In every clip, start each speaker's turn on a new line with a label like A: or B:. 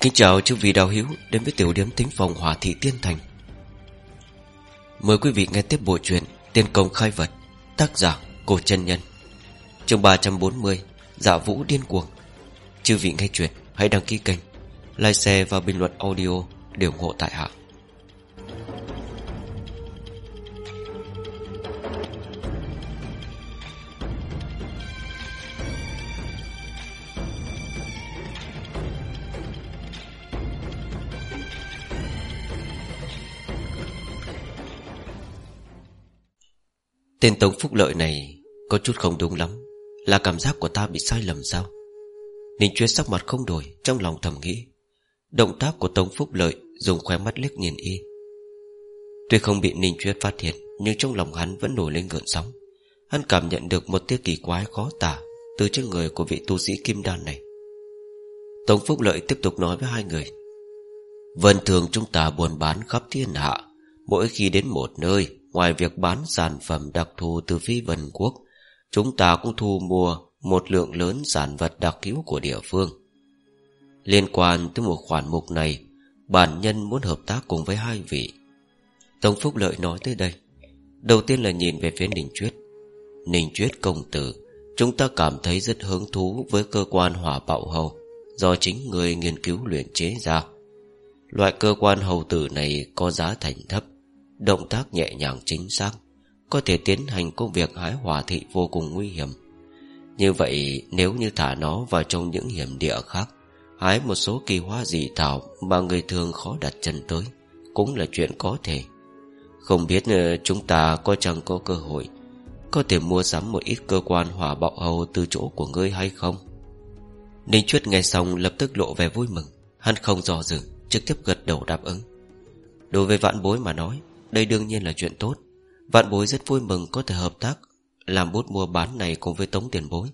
A: Kính chào chư vị đạo hiếu đến với tiểu điểm tính phòng hỏa Thị Tiên Thành. Mời quý vị nghe tiếp bộ truyện Tiên Công Khai Vật, Tác giả Cổ chân Nhân, chương 340 Dạ Vũ Điên Cuồng. Chư vị nghe chuyện hãy đăng ký kênh, Like share và bình luận audio để ủng hộ tại hạ. Tên Tống Phúc Lợi này Có chút không đúng lắm. Là cảm giác của ta bị sai lầm sao? Ninh Chuyết sắc mặt không đổi, Trong lòng thầm nghĩ. Động tác của Tống Phúc Lợi Dùng khóe mắt liếc nhìn y. Tuy không bị Ninh Chuyết phát hiện, Nhưng trong lòng hắn vẫn nổi lên gợn sóng. Hắn cảm nhận được một tia kỳ quái khó tả Từ trên người của vị tu sĩ Kim Đan này. Tống Phúc Lợi tiếp tục nói với hai người. Vân thường chúng ta buôn bán khắp thiên hạ, Mỗi khi đến một nơi Ngoài việc bán sản phẩm đặc thù từ phi vân quốc, Chúng ta cũng thu mua Một lượng lớn sản vật đặc hữu của địa phương. Liên quan tới một khoản mục này, Bản nhân muốn hợp tác cùng với hai vị. Tống Phúc Lợi nói tới đây. Đầu tiên là nhìn về phía Ninh Chuyết. Ninh Chuyết công tử, Chúng ta cảm thấy rất hứng thú Với cơ quan hỏa bạo hầu Do chính người nghiên cứu luyện chế ra. Loại cơ quan hầu tử này Có giá thành thấp. Động tác nhẹ nhàng chính xác, Có thể tiến hành công việc hái hòa thị vô cùng nguy hiểm. Như vậy, nếu như thả nó vào trong những hiểm địa khác, Hái một số kỳ hoa dị thảo Mà người thường khó đặt chân tới, Cũng là chuyện có thể. Không biết ờ, chúng ta có chẳng có cơ hội, Có thể mua sắm một ít cơ quan hỏa bạo hầu Từ chỗ của ngươi hay không? Ninh Chuyết nghe xong lập tức lộ vẻ vui mừng, Hắn không dò dự, Trực tiếp gật đầu đáp ứng. Đối với vạn bối mà nói đây đương nhiên là chuyện tốt. Vạn bối rất vui mừng có thể hợp tác, Làm bút mua bán này cùng với tống tiền bối.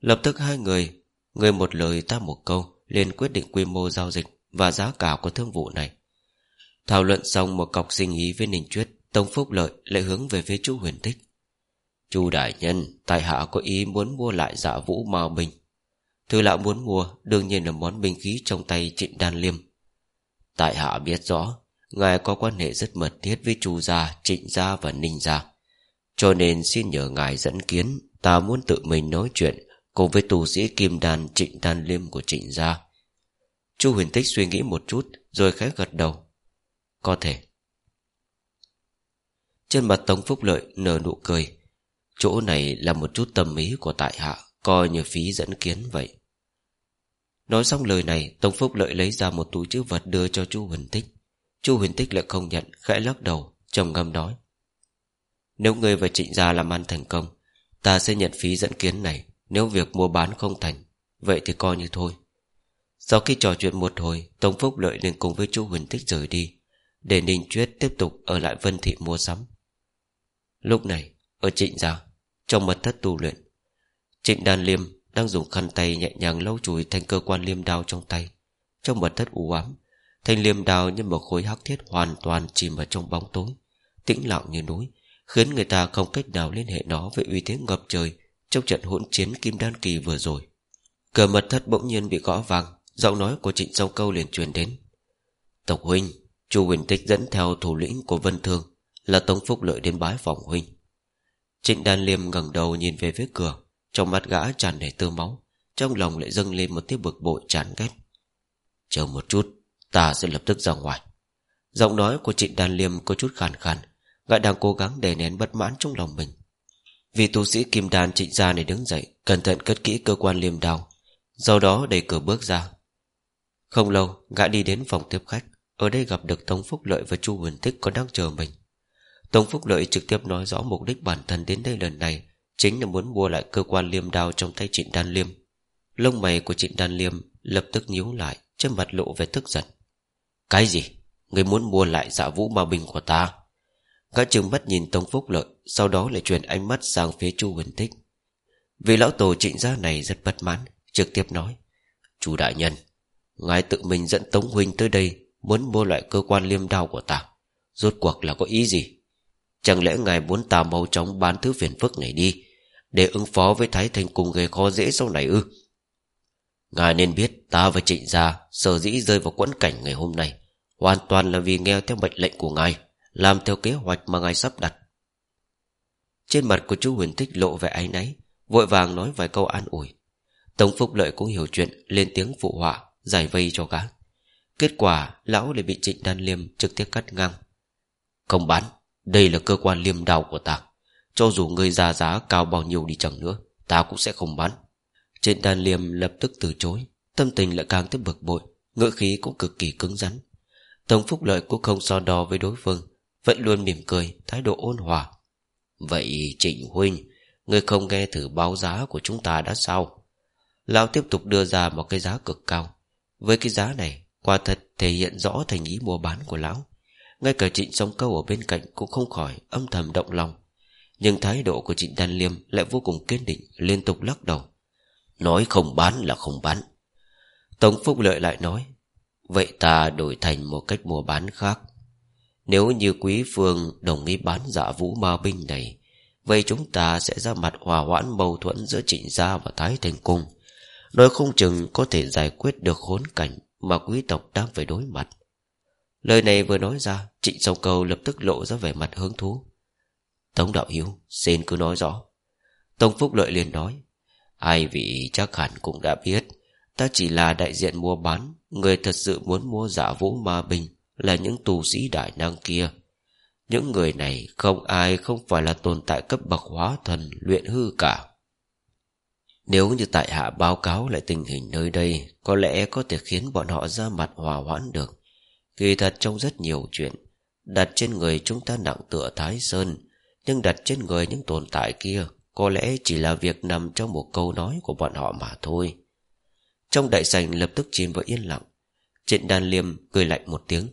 A: Lập tức hai người Người một lời ta một câu, liền quyết định quy mô giao dịch Và giá cả của thương vụ này. Thảo luận xong một cọc sinh ý với Ninh Chuyết Tông Phúc Lợi lại hướng về phía chú huyền tích. Chu đại nhân Tài hạ có ý muốn mua lại giả vũ mao bình. Thư lão muốn mua, Đương nhiên là món binh khí trong tay trịnh đan liêm. Tại hạ biết rõ Ngài có quan hệ rất mật thiết với Chu gia, Trịnh gia và Ninh gia. Cho nên xin nhờ ngài dẫn kiến, ta muốn tự mình nói chuyện cùng với tu sĩ Kim Đan Trịnh Đan Liêm của Trịnh gia. Chu Huyền Tích suy nghĩ một chút rồi khẽ gật đầu. Có thể. Trên mặt Tống Phúc Lợi nở nụ cười. Chỗ này là một chút tâm ý của tại hạ, coi như phí dẫn kiến vậy. Nói xong lời này, Tống Phúc Lợi lấy ra một túi chữ vật đưa cho Chu Huyền Tích. Chu huyền tích lại không nhận, Khẽ lắc đầu, trầm ngâm nói. Nếu ngươi và trịnh gia làm ăn thành công, Ta sẽ nhận phí dẫn kiến này. Nếu việc mua bán không thành, Vậy thì coi như thôi. Sau khi trò chuyện một hồi, Tống Phúc lợi liền cùng với chu huyền tích rời đi, Để Ninh Chuyết tiếp tục ở lại Vân Thị mua sắm. Lúc này, Ở trịnh gia, Trong mật thất tu luyện, Trịnh Đan Liêm đang dùng khăn tay nhẹ nhàng lau chùi thành cơ quan liêm đao trong tay. Trong mật thất u ám Thanh liêm đào như một khối hắc thiết hoàn toàn chìm vào trong bóng tối, Tĩnh lặng như núi, Khiến người ta không cách nào liên hệ nó Với uy thế ngập trời Trong trận hỗn chiến kim đan kỳ vừa rồi. Cửa mật thất bỗng nhiên bị gõ vang Giọng nói của trịnh Sâu câu liền truyền đến. Tộc huynh, Chu huyền Tích dẫn theo thủ lĩnh của Vân Thương Là Tống Phúc Lợi đến bái phòng huynh. Trịnh Đan Liêm ngẩng đầu nhìn về phía cửa, Trong mắt gã tràn đầy tơ máu, Trong lòng lại dâng lên một tia bực bội chán ghét. Chờ một chút Ta sẽ lập tức ra ngoài. Giọng nói của trịnh đan liêm có chút khàn khàn, Gã đang cố gắng đè nén bất mãn trong lòng mình. Vì tu sĩ kim đan trịnh gia này đứng dậy, Cẩn thận cất kỹ cơ quan liêm đao, Sau đó đẩy cửa bước ra. Không lâu, gã đi đến phòng tiếp khách, Ở đây gặp được Tống Phúc Lợi và Chu Huyền Tích Còn đang chờ mình. Tống Phúc Lợi trực tiếp nói rõ mục đích bản thân đến đây lần này, Chính là muốn mua lại cơ quan liêm đao Trong tay trịnh đan liêm. Lông mày của trịnh đan liêm lập tức nhíu lại, Trên mặt lộ về tức giận cái gì? Người muốn mua lại dạ vũ ma binh của ta? Gã trừng mắt nhìn Tống Phúc Lợi, Sau đó lại chuyển ánh mắt sang phía Chu Huỳnh Tích Vì lão tổ trịnh gia này rất bất mãn, Trực tiếp nói, Chu đại nhân, Ngài tự mình dẫn Tống Huynh tới đây Muốn mua loại cơ quan liêm đao của ta. Rốt cuộc là có ý gì? Chẳng lẽ ngài muốn ta mau chóng bán thứ phiền phức này đi, Để ứng phó với Thái Thành cùng gây khó dễ sau này ư? Ngài nên biết ta và trịnh gia Sở dĩ rơi vào quẫn cảnh ngày hôm nay. Hoàn toàn là vì nghe theo mệnh lệnh của ngài, Làm theo kế hoạch mà ngài sắp đặt. Trên mặt của chú Huyền Tích lộ vẻ áy náy, Vội vàng nói vài câu an ủi. Tống Phúc Lợi cũng hiểu chuyện, Lên tiếng phụ họa, Giải vây cho gã. Kết quả, lão lại bị trịnh đan liêm trực tiếp cắt ngang. Không bán, Đây là cơ quan liêm đào của ta. Cho dù người ra giá cao bao nhiêu đi chẳng nữa, Ta cũng sẽ không bán. Trịnh đan liêm lập tức từ chối. Tâm tình lại càng thêm bực bội, Ngữ khí cũng cực kỳ cứng rắn. Tổng Phúc Lợi cũng không so đo với đối phương, Vẫn luôn mỉm cười, Thái độ ôn hòa. Vậy Trịnh Huynh Người không nghe thử báo giá của chúng ta đã sao? Lão tiếp tục đưa ra một cái giá cực cao. Với cái giá này, Quả thật thể hiện rõ thành ý mua bán của lão. Ngay cả trịnh song câu ở bên cạnh Cũng không khỏi âm thầm động lòng. Nhưng thái độ của trịnh Đan Liêm Lại vô cùng kiên định, liên tục lắc đầu. Nói không bán là không bán Tống Phúc Lợi lại nói Vậy ta đổi thành một cách mua bán khác Nếu như quý phương đồng ý bán giả vũ ma binh này Vậy chúng ta sẽ ra mặt hòa hoãn mâu thuẫn giữa trịnh gia và Thái Thành Cung Nói không chừng có thể giải quyết được khốn cảnh mà quý tộc đang phải đối mặt. Lời này vừa nói ra, trịnh sông cầu lập tức lộ ra vẻ mặt hứng thú. Tống đạo hiếu, xin cứ nói rõ. Tống Phúc Lợi liền nói, hai vị chắc hẳn cũng đã biết, ta chỉ là đại diện mua bán, người thật sự muốn mua giả vũ ma bình là những tù sĩ đại năng kia. Những người này không ai không phải là tồn tại cấp bậc hóa thần luyện hư cả. Nếu như tại hạ báo cáo lại tình hình nơi đây Có lẽ có thể khiến bọn họ ra mặt hòa hoãn được Kỳ thật trong rất nhiều chuyện Đặt trên người chúng ta nặng tựa Thái Sơn Nhưng đặt trên người những tồn tại kia có lẽ chỉ là việc nằm trong một câu nói của bọn họ mà thôi. Trong đại sảnh lập tức chìm vào yên lặng. Trịnh đan liêm cười lạnh một tiếng.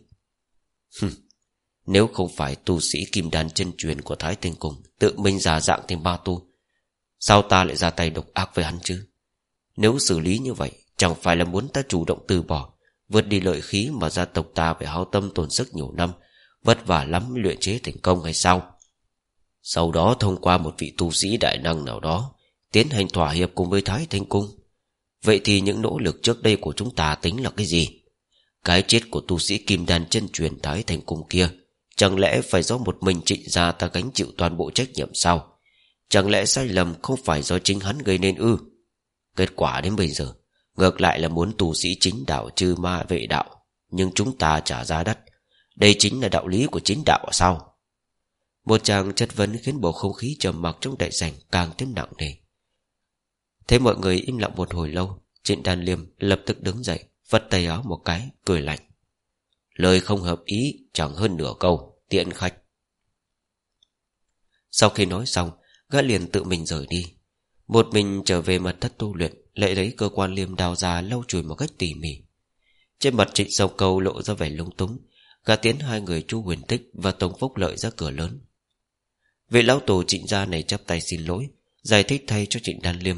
A: Nếu không phải tu sĩ kim đan chân truyền của Thái Tinh Cung Tự mình giả dạng thành ba tu, Sao ta lại ra tay độc ác với hắn chứ? Nếu xử lý như vậy, Chẳng phải là muốn ta chủ động từ bỏ, Vượt đi lợi khí mà gia tộc ta Phải hao tâm tổn sức nhiều năm, Vất vả lắm luyện chế thành công hay sao? Sau đó thông qua một vị tu sĩ đại năng nào đó, Tiến hành thỏa hiệp cùng với Thái Thanh Cung. Vậy thì những nỗ lực trước đây của chúng ta tính là cái gì? Cái chết của tu sĩ Kim Đan chân truyền Thái Thanh Cung kia, Chẳng lẽ phải do một mình trịnh gia ta gánh chịu toàn bộ trách nhiệm sao? Chẳng lẽ sai lầm không phải do chính hắn gây nên ư? Kết quả đến bây giờ, Ngược lại là muốn tu sĩ chính đạo trừ ma vệ đạo, Nhưng chúng ta trả giá đắt. Đây chính là đạo lý của chính đạo sao? Một chàng chất vấn khiến bầu không khí trầm mặc trong đại sảnh càng thêm nặng nề. Thấy mọi người im lặng một hồi lâu, Trịnh đàn liêm lập tức đứng dậy Vật tay áo một cái, cười lạnh. Lời không hợp ý chẳng hơn nửa câu, Tiện khách. Sau khi nói xong, Gã liền tự mình rời đi. Một mình trở về mật thất tu luyện Lại lấy cơ quan liêm đào ra lau chùi một cách tỉ mỉ. Trên mặt trịnh sâu cầu lộ ra vẻ lung túng, Gã tiến hai người chu huyền tích Và tổng phúc lợi ra cửa lớn. Vị lão tổ trịnh gia này chắp tay xin lỗi, Giải thích thay cho trịnh đan liêm.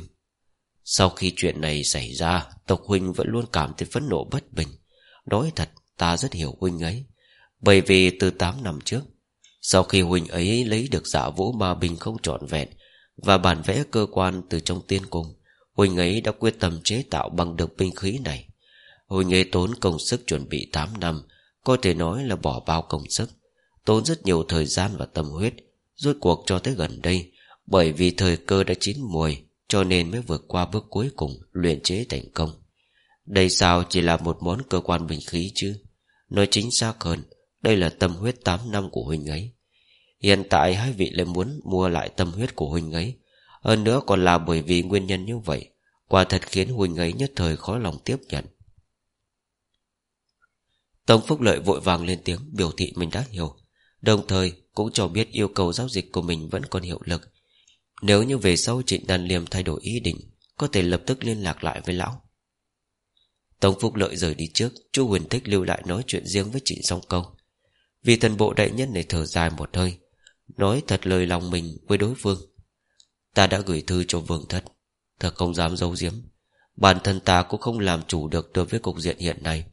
A: Sau khi chuyện này xảy ra, Tộc huynh vẫn luôn cảm thấy phẫn nộ bất bình. Nói thật, ta rất hiểu huynh ấy, Bởi vì từ 8 năm trước, sau khi huynh ấy lấy được giả vũ ma bình không trọn vẹn Và bản vẽ cơ quan từ trong tiên cung, Huynh ấy đã quyết tâm chế tạo bằng được binh khí này. Huynh ấy tốn công sức chuẩn bị 8 năm, Có thể nói là bỏ bao công sức, Tốn rất nhiều thời gian và tâm huyết. Rốt cuộc cho tới gần đây, Bởi vì thời cơ đã chín mùi Cho nên mới vượt qua bước cuối cùng Luyện chế thành công. Đây sao chỉ là một món cơ quan bình khí chứ? Nói chính xác hơn, Đây là tâm huyết 8 năm của huynh ấy. Hiện tại hai vị lại muốn mua lại tâm huyết của Huynh ấy. Hơn nữa còn là bởi vì nguyên nhân như vậy, Quả thật khiến Huynh ấy nhất thời khó lòng tiếp nhận. Tống Phúc Lợi vội vàng lên tiếng biểu thị mình đã hiểu. Đồng thời cũng cho biết yêu cầu giao dịch của mình vẫn còn hiệu lực. Nếu như về sau trịnh Đan liêm thay đổi ý định, Có thể lập tức liên lạc lại với lão. Tống Phúc Lợi rời đi trước, Chu Huyền Thích lưu lại nói chuyện riêng với trịnh song câu Vì thần bộ đại nhân này thở dài một hơi, Nói thật lời lòng mình với đối phương. Ta đã gửi thư cho vương thất Thật không dám giấu giếm. Bản thân ta cũng không làm chủ được đối với cục diện hiện nay.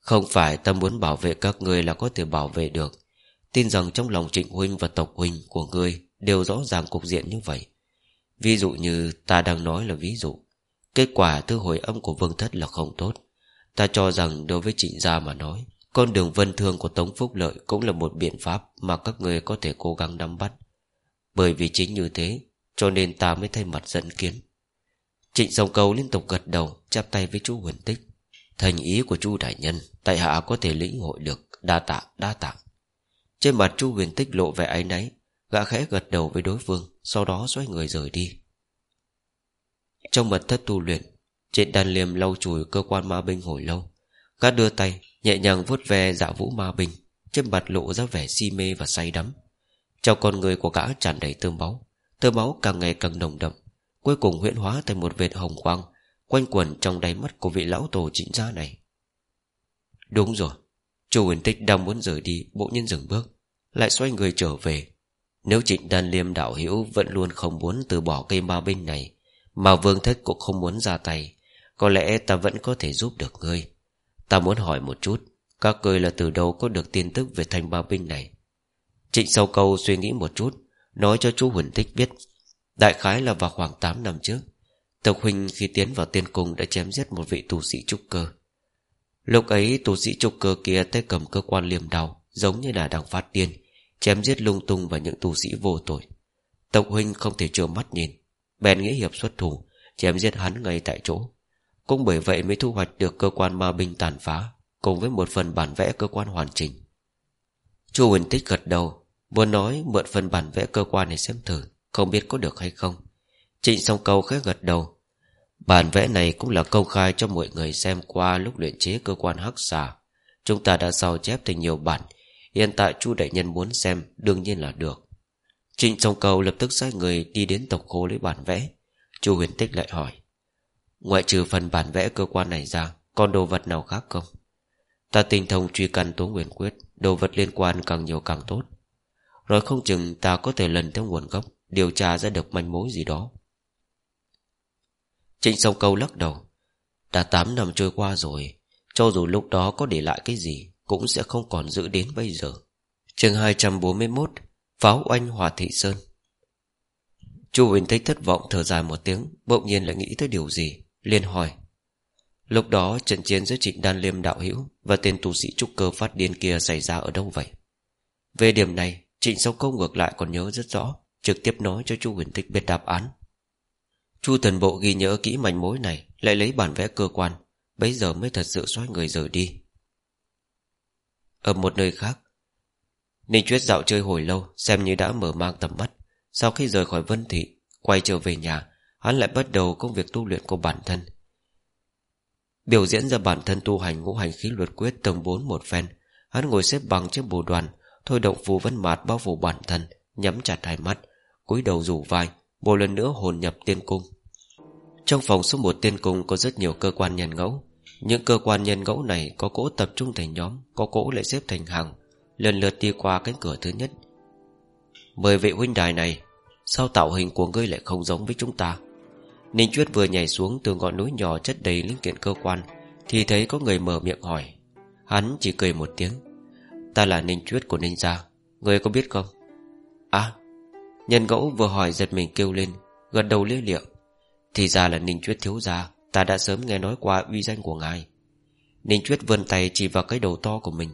A: Không phải ta muốn bảo vệ các người là có thể bảo vệ được. Tin rằng trong lòng trịnh huynh và tộc huynh của ngươi Đều rõ ràng cục diện như vậy. Ví dụ như ta đang nói là ví dụ Kết quả thư hồi âm của Vương Thất là không tốt. Ta cho rằng đối với trịnh gia mà nói Con đường vân thương của Tống Phúc Lợi Cũng là một biện pháp mà các người có thể cố gắng nắm bắt. Bởi vì chính như thế Cho nên ta mới thay mặt dẫn kiến. Trịnh Sông Cầu liên tục gật đầu Chắp tay với chú Huỳnh Tích. Thành ý của chú đại nhân Tại hạ có thể lĩnh hội được Đa tạ, đa tạ trên mặt chu Huyền Tích lộ vẻ áy náy, Gã khẽ gật đầu với đối phương, Sau đó xoay người rời đi. Trong mật thất tu luyện, Trên đàn liềm lau chùi cơ quan ma binh hồi lâu, Gã đưa tay Nhẹ nhàng vuốt ve dạ vũ ma binh, Trên mặt lộ ra vẻ si mê và say đắm. Trong con người của gã tràn đầy tơ máu Tơ máu càng ngày càng nồng đậm, Cuối cùng huyễn hóa thành một vệt hồng quang, Quanh quẩn trong đáy mắt của vị lão tổ chính gia này. Đúng rồi Chu huyền tích đang muốn rời đi Bộ nhân dừng bước, Lại xoay người trở về. Nếu trịnh đan liêm đạo hữu Vẫn luôn không muốn từ bỏ cây ma binh này, Mà vương thất cũng không muốn ra tay, Có lẽ ta vẫn có thể giúp được ngươi. Ta muốn hỏi một chút, Các ngươi là từ đâu có được tin tức Về thanh ma binh này? Trịnh sau câu suy nghĩ một chút, Nói cho chú Huỳnh Tích biết, Đại khái là vào khoảng 8 năm trước, Tộc huynh khi tiến vào tiên cung Đã chém giết một vị tu sĩ trúc cơ. Lúc ấy tù sĩ trục cơ kia tay cầm cơ quan liềm đau, Giống như là đang phát điên, Chém giết lung tung vào những tù sĩ vô tội. Tộc huynh không thể trơ mắt nhìn, Bèn nghĩa hiệp xuất thủ, Chém giết hắn ngay tại chỗ. Cũng bởi vậy mới thu hoạch được cơ quan ma binh tàn phá, Cùng với một phần bản vẽ cơ quan hoàn chỉnh. Chu Huỳnh Tích gật đầu Muốn nói mượn phần bản vẽ cơ quan này xem thử, Không biết có được hay không. Trịnh song câu khẽ gật đầu Bản vẽ này cũng là công khai cho mọi người xem qua lúc luyện chế cơ quan hắc xà. Chúng ta đã sao chép thành nhiều bản. Hiện tại chu đại nhân muốn xem đương nhiên là được. Trịnh sông cầu lập tức sai người đi đến tộc khố lấy bản vẽ. Chu huyền tích lại hỏi. Ngoại trừ phần bản vẽ cơ quan này ra, còn đồ vật nào khác không? Ta tinh thông truy căn tố nguyên quyết, đồ vật liên quan càng nhiều càng tốt. Rồi không chừng ta có thể lần theo nguồn gốc, điều tra ra được manh mối gì đó. Trịnh sông câu lắc đầu. Đã 8 năm trôi qua rồi, Cho dù lúc đó có để lại cái gì, Cũng sẽ không còn giữ đến bây giờ. Chương 241 Pháo oanh Hòa Thị Sơn. Chu Huỳnh Thích thất vọng thở dài một tiếng, Bỗng nhiên lại nghĩ tới điều gì, liền hỏi. Lúc đó trận chiến giữa trịnh đan liêm đạo hữu Và tên tu sĩ trúc cơ phát điên kia xảy ra ở đâu vậy? Về điểm này, Trịnh Sông Câu ngược lại còn nhớ rất rõ, Trực tiếp nói cho Chu Huỳnh Thích biết đáp án. Chu thần bộ ghi nhớ kỹ manh mối này, Lại lấy bản vẽ cơ quan bây giờ mới thật sự xoay người rời đi. Ở một nơi khác, Ninh Chuyết dạo chơi hồi lâu, Xem như đã mở mang tầm mắt. Sau khi rời khỏi Vân Thị, Quay trở về nhà, Hắn lại bắt đầu công việc tu luyện của bản thân. Biểu diễn ra bản thân tu hành ngũ hành khí luật quyết tầng 4 một phen, Hắn ngồi xếp bằng trên bồ đoàn, Thôi động phù vân mạt bao phủ bản thân, Nhắm chặt hai mắt, cúi đầu rủ vai, Một lần nữa hồn nhập tiên cung trong phòng số 1 tiên cung có rất nhiều cơ quan nhân ngẫu. Những cơ quan nhân ngẫu này Có cỗ tập trung thành nhóm, Có cỗ lại xếp thành hàng, Lần lượt đi qua cánh cửa thứ nhất. Mời vị huynh đài này, Sao tạo hình của ngươi lại không giống với chúng ta? Ninh Chuyết vừa nhảy xuống Từ ngọn núi nhỏ chất đầy linh kiện cơ quan, Thì thấy có người mở miệng hỏi. Hắn chỉ cười một tiếng. Ta là Ninh Chuyết của Ninh Gia, Ngươi có biết không? À Nhân ngẫu vừa hỏi giật mình kêu lên, Gật đầu lia liệu thì ra là Ninh Chuyết thiếu gia, Ta đã sớm nghe nói qua uy danh của ngài. Ninh Chuyết vươn tay chỉ vào cái đầu to của mình.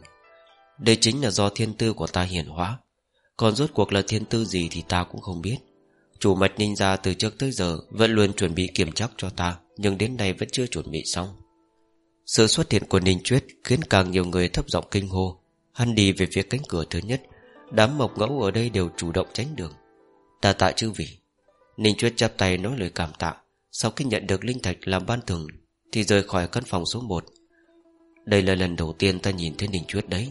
A: Đây chính là do thiên tư của ta hiển hóa. Còn rốt cuộc là thiên tư gì thì ta cũng không biết. Chủ mạch ninh gia từ trước tới giờ Vẫn luôn chuẩn bị kiểm chắc cho ta, Nhưng đến nay vẫn chưa chuẩn bị xong. Sự xuất hiện của Ninh Chuyết Khiến càng nhiều người thấp giọng kinh hô. Hắn đi về phía cánh cửa thứ nhất. Đám mộc ngẫu ở đây đều chủ động tránh đường. Ta tạ chư vị. Ninh Chuyết chắp tay nói lời cảm tạ sau khi nhận được linh thạch làm ban thưởng, Thì rời khỏi căn phòng số 1 Đây là lần đầu tiên ta nhìn thấy Ninh Chuyết đấy.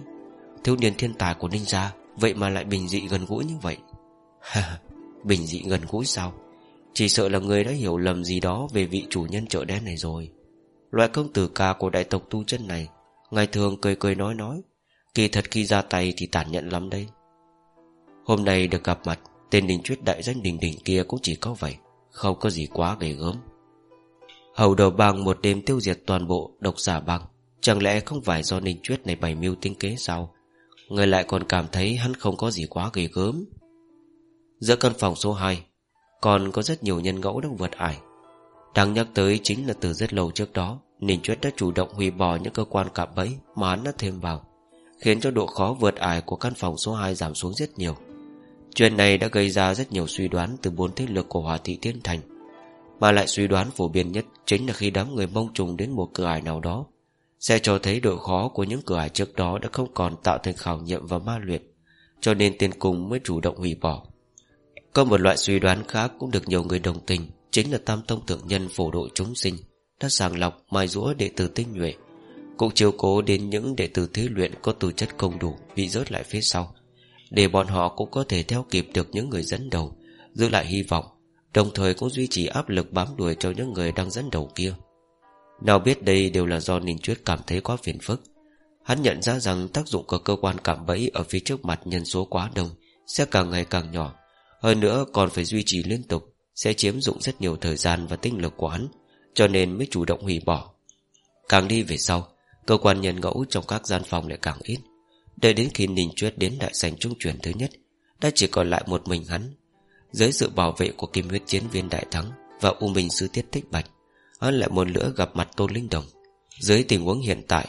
A: Thiếu niên thiên tài của Ninh gia, Vậy mà lại bình dị gần gũi như vậy. Bình dị gần gũi sao? Chỉ sợ là người đã hiểu lầm gì đó Về vị chủ nhân chợ đen này rồi. Loại công tử ca của đại tộc tu chân này, Ngày thường cười cười nói nói, Kỳ thật khi ra tay thì tàn nhẫn lắm đây Hôm nay được gặp mặt, Tên Ninh Chuyết đại danh đình đình kia cũng chỉ có vậy không có gì quá ghê gớm. Hầu đầu bang một đêm tiêu diệt toàn bộ độc giả bang. Chẳng lẽ không phải do Ninh Chuyết này bày mưu tính kế sao? Người lại còn cảm thấy hắn không có gì quá ghê gớm. Giữa căn phòng số 2 Còn có rất nhiều nhân ngẫu đang vượt ải. Đáng nhắc tới chính là từ rất lâu trước đó, Ninh Chuyết đã chủ động hủy bỏ những cơ quan cạm bẫy Mà hắn đã thêm vào, Khiến cho độ khó vượt ải của căn phòng số 2 giảm xuống rất nhiều. Chuyện này đã gây ra rất nhiều suy đoán Từ bốn thế lực của Hòa Thị thiên Thành. Mà lại suy đoán phổ biến nhất Chính là khi đám người mông trùng đến một cửa ải nào đó, Sẽ cho thấy độ khó của những cửa ải trước đó Đã không còn tạo thành khảo nghiệm và ma luyện, Cho nên tiên cung mới chủ động hủy bỏ. Có một loại suy đoán khác cũng được nhiều người đồng tình, Chính là tam tông thượng nhân phổ độ chúng sinh Đã sàng lọc mai rũa đệ tử tinh nhuệ, Cũng chiếu cố đến những đệ tử thế luyện Có tư chất không đủ Bị rớt lại phía sau. Để bọn họ cũng có thể theo kịp được những người dẫn đầu, Giữ lại hy vọng, Đồng thời cũng duy trì áp lực bám đuổi cho những người đang dẫn đầu kia. Nào biết đây đều là do Ninh Chuyết cảm thấy quá phiền phức. Hắn nhận ra rằng tác dụng của cơ quan cảm bẫy Ở phía trước mặt nhân số quá đông Sẽ càng ngày càng nhỏ, Hơn nữa còn phải duy trì liên tục, sẽ chiếm dụng rất nhiều thời gian và tinh lực của hắn, Cho nên mới chủ động hủy bỏ. Càng đi về sau, Cơ quan nhân ngẫu trong các gian phòng lại càng ít. Đợi đến khi Ninh Chuyết đến đại sảnh trung chuyển thứ nhất Đã chỉ còn lại một mình hắn. Dưới sự bảo vệ của kim huyết chiến viên đại thắng Và U Minh Sư Tiết Tích Bạch Hắn lại một lửa gặp mặt Tôn Linh Đồng. Dưới tình huống hiện tại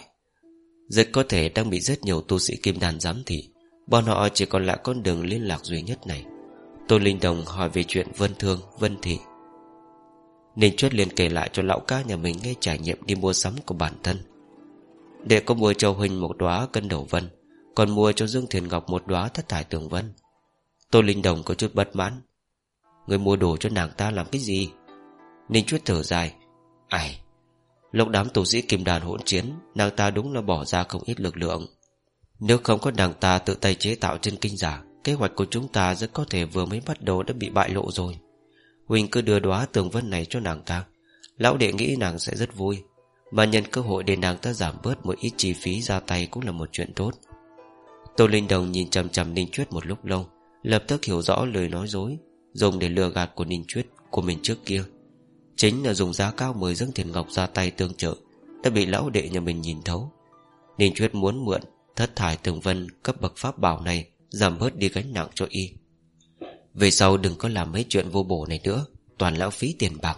A: Rất có thể đang bị rất nhiều tu sĩ kim đàn giám thị. Bọn họ chỉ còn lại con đường liên lạc duy nhất này. Tô Linh Đồng hỏi về chuyện Vân Thương, Vân Thị. Ninh Chuyết liền kể lại cho lão ca nhà mình nghe trải nghiệm đi mua sắm của bản thân. Để có mua cho Huỳnh một đóa cân đầu vân còn mua cho Dương Thiền Ngọc một đóa thất thải tường vân. Tô Linh Đồng có chút bất mãn. Người mua đồ cho nàng ta làm cái gì? Ninh Chuyết thở dài. Ai Lúc đám tù sĩ kim đàn hỗn chiến, Nàng ta đúng là bỏ ra không ít lực lượng. Nếu không có nàng ta tự tay chế tạo chân kinh giả, Kế hoạch của chúng ta rất có thể vừa mới bắt đầu đã bị bại lộ rồi. Huỳnh cứ đưa đóa tường vân này cho nàng ta. Lão đệ nghĩ nàng sẽ rất vui. Mà nhân cơ hội để nàng ta giảm bớt một ít chi phí ra tay cũng là một chuyện tốt. Tô Linh Đồng nhìn chầm chầm Ninh Chuyết một lúc lâu, Lập tức hiểu rõ lời nói dối, Dùng để lừa gạt của Ninh Chuyết, Của mình trước kia. Chính là dùng giá cao mời Dương Thiền Ngọc ra tay tương trợ, Đã bị lão đệ nhà mình nhìn thấu. Ninh Chuyết muốn mượn, Thất thải tường vân cấp bậc pháp bảo này, Giảm bớt đi gánh nặng cho y. Về sau đừng có làm mấy chuyện vô bổ này nữa, Toàn lãng phí tiền bạc,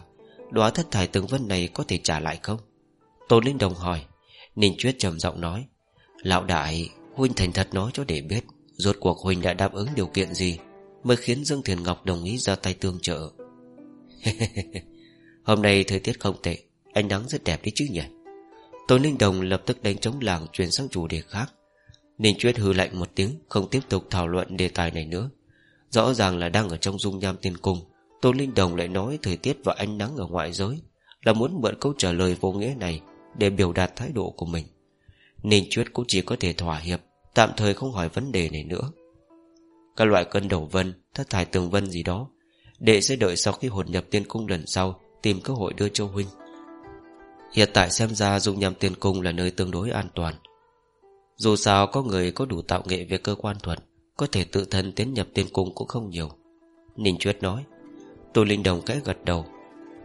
A: Đóa thất thải tường vân này có thể trả lại không? Tô Linh Đồng hỏi. Ninh Chuyết trầm giọng nói. Lão đại Huynh thành thật nói cho để biết, Rốt cuộc Huynh đã đáp ứng điều kiện gì Mới khiến Dương Thiền Ngọc đồng ý ra tay tương trợ. Hôm nay thời tiết không tệ, Ánh nắng rất đẹp đấy chứ nhỉ? Tôn Linh Đồng lập tức đánh trống làng Chuyển sang chủ đề khác Ninh Chuyết hư lạnh một tiếng, Không tiếp tục thảo luận đề tài này nữa. Rõ ràng là đang ở trong dung nham tiên cung, Tôn Linh Đồng lại nói thời tiết và ánh nắng ở ngoại giới Là muốn mượn câu trả lời vô nghĩa này Để biểu đạt thái độ của mình. Ninh Chuyết cũng chỉ có thể thỏa hiệp, Tạm thời không hỏi vấn đề này nữa. Các loại cân đầu vân, Thất thải tường vân gì đó, Đệ sẽ đợi sau khi hồn nhập tiên cung lần sau, Tìm cơ hội đưa cho huynh. Hiện tại xem ra dung nhằm tiên cung là nơi tương đối an toàn. Dù sao có người có đủ tạo nghệ về cơ quan thuật, Có thể tự thân tiến nhập tiên cung cũng không nhiều. Ninh Chuyết nói, Tô Linh Đồng kẽ gật đầu.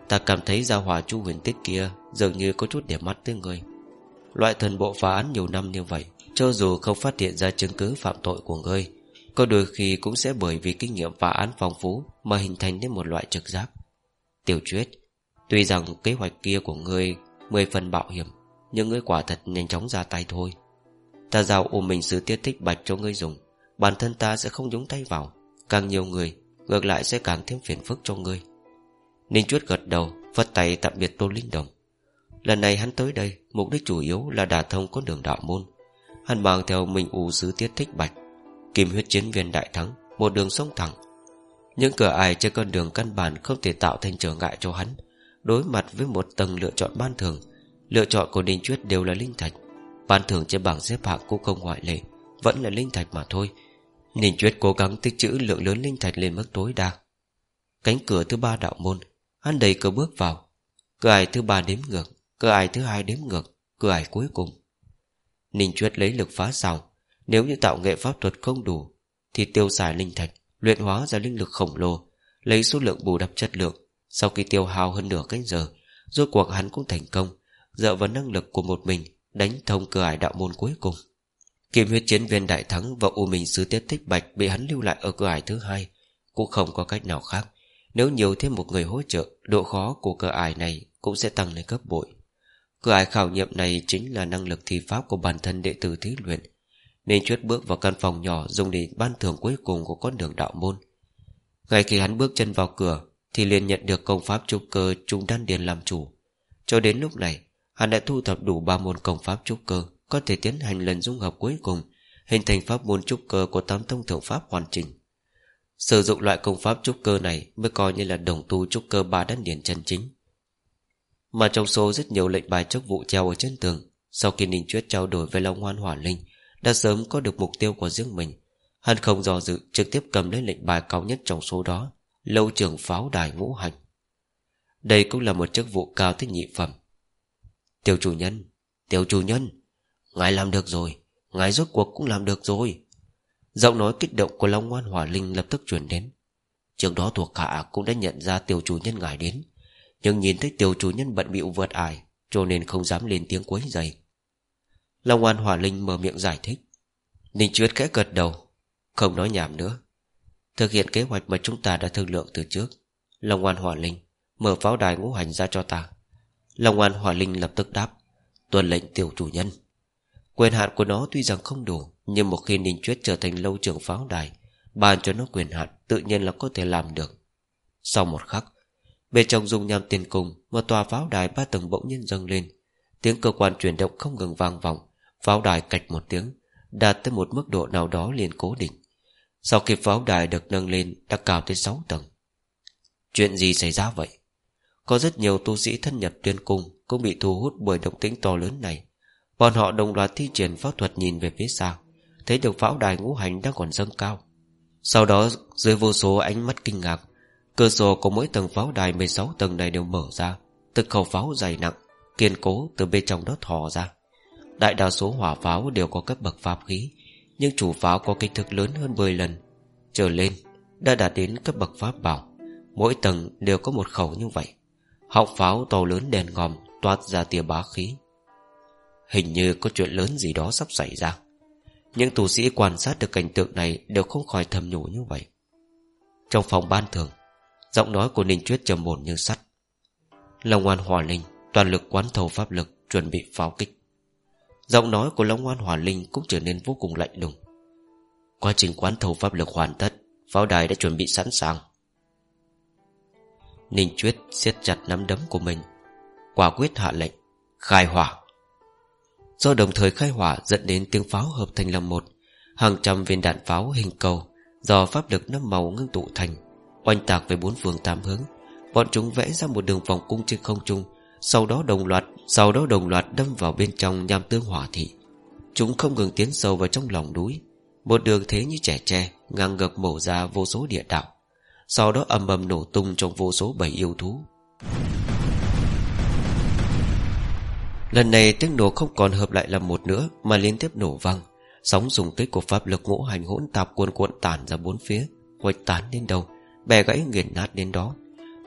A: Ta cảm thấy gia hỏa chu huyền tích kia Dường như có chút điểm mắt tới người. Loại thần bộ phá án nhiều năm như vậy, Cho dù không phát hiện ra chứng cứ phạm tội của ngươi, Có đôi khi cũng sẽ bởi vì kinh nghiệm phá án phong phú Mà hình thành nên một loại trực giác. Tiểu truyết Tuy rằng kế hoạch kia của ngươi Mười phần bạo hiểm, Nhưng ngươi quả thật nhanh chóng ra tay thôi. Ta giao ôm mình sự tiết thích bạch cho ngươi dùng, Bản thân ta sẽ không nhúng tay vào, Càng nhiều người Ngược lại sẽ càng thêm phiền phức cho ngươi. Ninh Chuyết gật đầu Vất tay tạm biệt Tô Linh Đồng. Lần này hắn tới đây, Mục đích chủ yếu là đả thông con đường đạo môn. Hắn mang theo mình ủ sứ tiết thích bạch, Kim huyết chiến viên đại thắng, Một đường sông thẳng. Những cửa ải trên con đường căn bản Không thể tạo thành trở ngại cho hắn. Đối mặt với một tầng lựa chọn ban thường, Lựa chọn của Ninh Chuyết đều là linh thạch. Ban thường trên bảng xếp hạng cũng không ngoại lệ, Vẫn là linh thạch mà thôi. Ninh Chuyết cố gắng tích trữ lượng lớn linh thạch lên mức tối đa. Cánh cửa thứ ba đạo môn, Hắn đầy cửa bước vào. Cửa ải thứ ba đếm ngược. Cửa ải thứ hai đếm ngược, Cửa ải cuối cùng. Ninh Chuyết lấy lực phá rào. Nếu như tạo nghệ pháp thuật không đủ, Thì tiêu xài linh thạch, Luyện hóa ra linh lực khổng lồ, Lấy số lượng bù đắp chất lượng. Sau khi tiêu hao hơn nửa canh giờ, Rốt cuộc hắn cũng thành công, Dựa vào năng lực của một mình, Đánh thông cửa ải đạo môn cuối cùng. Kim huyết chiến viên đại thắng Và U Minh sứ tiết thích bạch Bị hắn lưu lại ở cửa ải thứ hai, Cũng không có cách nào khác. Nếu nhiều thêm một người hỗ trợ, Độ khó của cửa ải này Cũng sẽ tăng lên gấp bội. Cửa ải khảo nghiệm này chính là năng lực thi pháp Của bản thân đệ tử thí luyện, Nên chuyết bước vào căn phòng nhỏ Dùng để ban thưởng cuối cùng của con đường đạo môn. Ngay khi hắn bước chân vào cửa, Thì liền nhận được công pháp trúc cơ Trung đan điền làm chủ. Cho đến lúc này, Hắn đã thu thập đủ ba môn công pháp trúc cơ, Có thể tiến hành lần dung hợp cuối cùng, Hình thành pháp môn trúc cơ của tám thông thượng pháp hoàn chỉnh. Sử dụng loại công pháp trúc cơ này Mới coi như là đồng tu trúc cơ ba đan điển chân chính. Mà trong số rất nhiều lệnh bài chức vụ treo ở trên tường, Sau khi Ninh Chuyết trao đổi với Long Hoan Hỏa Linh, Đã sớm có được mục tiêu của riêng mình. Hắn không do dự, trực tiếp cầm lấy lệnh bài cao nhất trong số đó, Lâu trưởng pháo đài ngũ hành. Đây cũng là một chức vụ cao thích nhị phẩm. Tiểu chủ nhân, Tiểu chủ nhân, Ngài làm được rồi, Ngài rốt cuộc cũng làm được rồi. Giọng nói kích động của Long Ngoan Hỏa Linh lập tức chuyển đến. Trước đó thuộc hạ cũng đã nhận ra tiểu chủ nhân ngài đến nhưng nhìn thấy tiểu chủ nhân bận bịu vượt ải, Cho nên không dám lên tiếng quấy giày Long An Hỏa Linh mở miệng giải thích. Ninh Chuyết khẽ gật đầu, Không nói nhảm nữa. Thực hiện kế hoạch mà chúng ta đã thương lượng từ trước, Long An Hỏa Linh Mở pháo đài ngũ hành ra cho ta. Long An Hỏa Linh lập tức đáp, Tuân lệnh tiểu chủ nhân. Quyền hạn của nó tuy rằng không đủ, Nhưng một khi Ninh Chuyết trở thành lâu trưởng pháo đài Bàn cho nó quyền hạn Tự nhiên là có thể làm được. Sau một khắc Bên trong dung nham tiền cùng, Một tòa pháo đài ba tầng bỗng nhiên dâng lên. Tiếng cơ quan chuyển động không ngừng vang vọng. Pháo đài cạch một tiếng, Đạt tới một mức độ nào đó liền cố định. Sau khi pháo đài được nâng lên, Đã cao tới 6 tầng. Chuyện gì xảy ra vậy? Có rất nhiều tu sĩ thân nhập tuyên cung Cũng bị thu hút bởi động tĩnh to lớn này. Bọn họ đồng loạt thi triển pháp thuật nhìn về phía xa, Thấy được pháo đài ngũ hành đang còn dâng cao. Sau đó, dưới vô số ánh mắt kinh ngạc cửa sổ của mỗi tầng pháo đài 16 tầng này đều mở ra. Từng khẩu pháo dày nặng, Kiên cố từ bên trong đó thò ra. Đại đa số hỏa pháo đều có cấp bậc pháp khí, Nhưng chủ pháo có kích thước lớn hơn 10 lần. Trở lên, Đã đạt đến cấp bậc pháp bảo. Mỗi tầng đều có một khẩu như vậy. Họng pháo to lớn đèn ngòm Toát ra tia bá khí. Hình như có chuyện lớn gì đó sắp xảy ra. Những tù sĩ quan sát được cảnh tượng này Đều không khỏi thầm nhủ như vậy. Trong phòng ban thường Giọng nói của Ninh Chuyết trầm bổn như sắt. Long Oan Hòa Linh, Toàn lực quán thầu pháp lực, Chuẩn bị pháo kích. Giọng nói của Long Oan Hòa Linh Cũng trở nên vô cùng lạnh lùng. Quá trình quán thầu pháp lực hoàn tất, Pháo đài đã chuẩn bị sẵn sàng. Ninh Chuyết siết chặt nắm đấm của mình, Quả quyết hạ lệnh, Khai hỏa. Do đồng thời khai hỏa dẫn đến tiếng pháo hợp thành làm một, Hàng trăm viên đạn pháo hình cầu Do pháp lực năm màu ngưng tụ thành. Oanh tạc về bốn phương tám hướng. Bọn chúng vẽ ra một đường vòng cung trên không trung, Sau đó đồng loạt, Sau đó đồng loạt đâm vào bên trong nham tương hỏa thị. Chúng không ngừng tiến sâu vào trong lòng núi. Một đường thế như trẻ tre, Ngang ngược mổ ra vô số địa đạo. Sau đó ầm ầm nổ tung trong vô số bảy yêu thú. Lần này tiếng nổ không còn hợp lại làm một nữa, Mà liên tiếp nổ vang. Sóng dùng kích của pháp lực ngũ hành hỗn tạp cuồn cuộn tản ra bốn phía Quạch tán đến đâu? Bè gãy nghiền nát đến đó.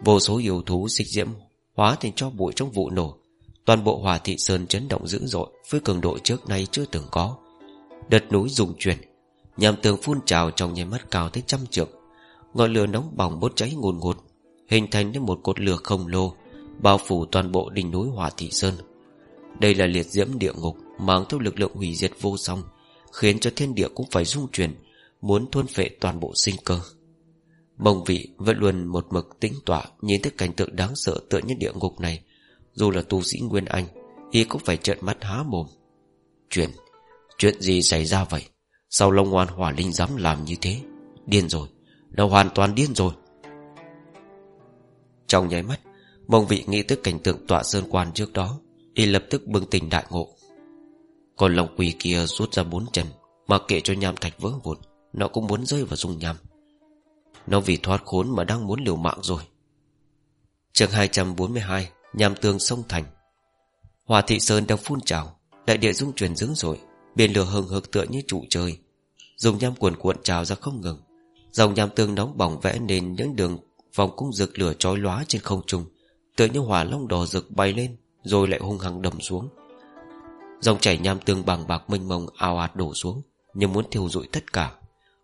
A: Vô số yêu thú xích diễm Hóa thành cho bụi trong vụ nổ. Toàn bộ hòa thị sơn chấn động dữ dội Với cường độ trước nay chưa từng có. Đợt núi rung chuyển Nhằm tường phun trào trong nháy mắt cao tới trăm trượng. Ngọn lửa nóng bỏng bốt cháy ngùn ngụt, Hình thành nên một cột lửa khổng lồ, Bao phủ toàn bộ đỉnh núi hòa thị sơn. Đây là liệt diễm địa ngục, Mang theo lực lượng hủy diệt vô song, Khiến cho thiên địa cũng phải rung chuyển, Muốn thôn phệ toàn bộ sinh cơ. Mông vị vẫn luôn một mực tĩnh tọa, Nhìn thấy cảnh tượng đáng sợ tựa như địa ngục này. Dù là tu sĩ Nguyên Anh, Y cũng phải trợn mắt há mồm. Chuyện Chuyện gì xảy ra vậy? Sao Long Hoan Hỏa Linh dám làm như thế? Điên rồi Nó hoàn toàn điên rồi. Trong nháy mắt, Mông vị nghĩ tới cảnh tượng tọa sơn quan trước đó, Y lập tức bừng tỉnh đại ngộ. Còn lòng quỷ kia rút ra bốn chân Mà kệ cho nham thạch vỡ vụn, Nó cũng muốn rơi vào dung nham. Nó vì thoát khốn mà đang muốn liều mạng rồi. Chương 242 Nhàm tường sông thành. Hòa thị sơn đang phun trào, Đại địa dung chuyển dữ dội, Biển lửa hừng hực tựa như trụ trời. Dùng nham cuồn cuộn trào ra không ngừng. Dòng nham tương nóng bỏng vẽ nên những đường Vòng cung rực lửa chói lóa trên không trung, Tựa như hỏa long đỏ rực bay lên, rồi lại hung hăng đầm xuống. Dòng chảy nham tương bằng bạc mênh mông ào ạt đổ xuống, Như muốn thiêu rụi tất cả.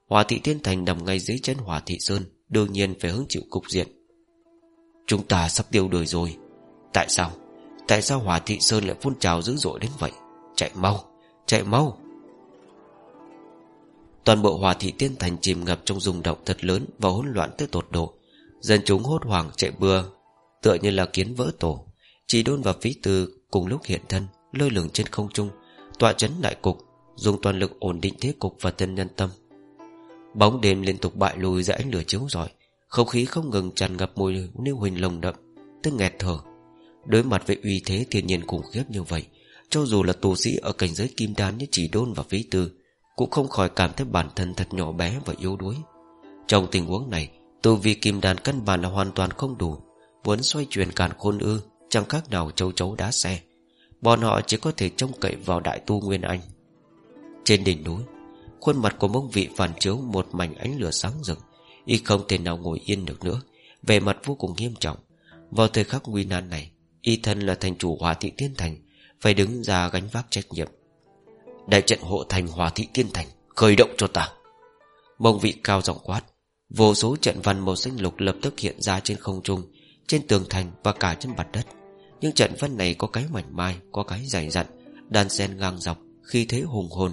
A: Hòa thị tiên thành nằm ngay dưới chân hòa thị sơn, Đương nhiên phải hứng chịu cục diện. Chúng ta sắp tiêu đời rồi. Tại sao? Tại sao Hòa thị sơn lại phun trào dữ dội đến vậy? Chạy mau Chạy mau. Toàn bộ hòa thị tiên thành chìm ngập trong rung động thật lớn Và hỗn loạn tới tột độ. Dân chúng hốt hoảng chạy bừa, Tựa như là kiến vỡ tổ. Chỉ đôn và phí tư cùng lúc hiện thân, Lơ lửng trên không trung, Tọa chấn đại cục, Dùng toàn lực ổn định thế cục và tân nhân tâm. Bóng đêm liên tục bại lùi ra ánh lửa chiếu rọi. Không khí không ngừng tràn ngập mùi nêu huỳnh lồng đậm Tức nghẹt thở. Đối mặt với uy thế thiên nhiên khủng khiếp như vậy, Cho dù là tù sĩ ở cảnh giới kim đan như chỉ đôn và phí tư, Cũng không khỏi cảm thấy bản thân thật nhỏ bé và yếu đuối. Trong tình huống này Tu vi kim đan căn bản là hoàn toàn không đủ. Muốn xoay chuyển càn khôn ư, Chẳng khác nào châu chấu đá xe. Bọn họ chỉ có thể trông cậy vào đại tu Nguyên Anh. Trên đỉnh núi Khuôn mặt của mông vị phản chiếu Một mảnh ánh lửa sáng rực. Y không thể nào ngồi yên được nữa. Về mặt vô cùng nghiêm trọng. Vào thời khắc nguy nan này, Y thân là thành chủ hòa thị tiên thành, Phải đứng ra gánh vác trách nhiệm. Đại trận hộ thành hòa thị tiên thành, Khởi động cho ta. Mông vị cao giọng quát. Vô số trận văn màu xanh lục lập tức hiện ra trên không trung, Trên tường thành và cả trên mặt đất. Nhưng trận văn này có cái mảnh mai, Có cái dày dặn, Đan sen ngang dọc Khi thế hùng hồn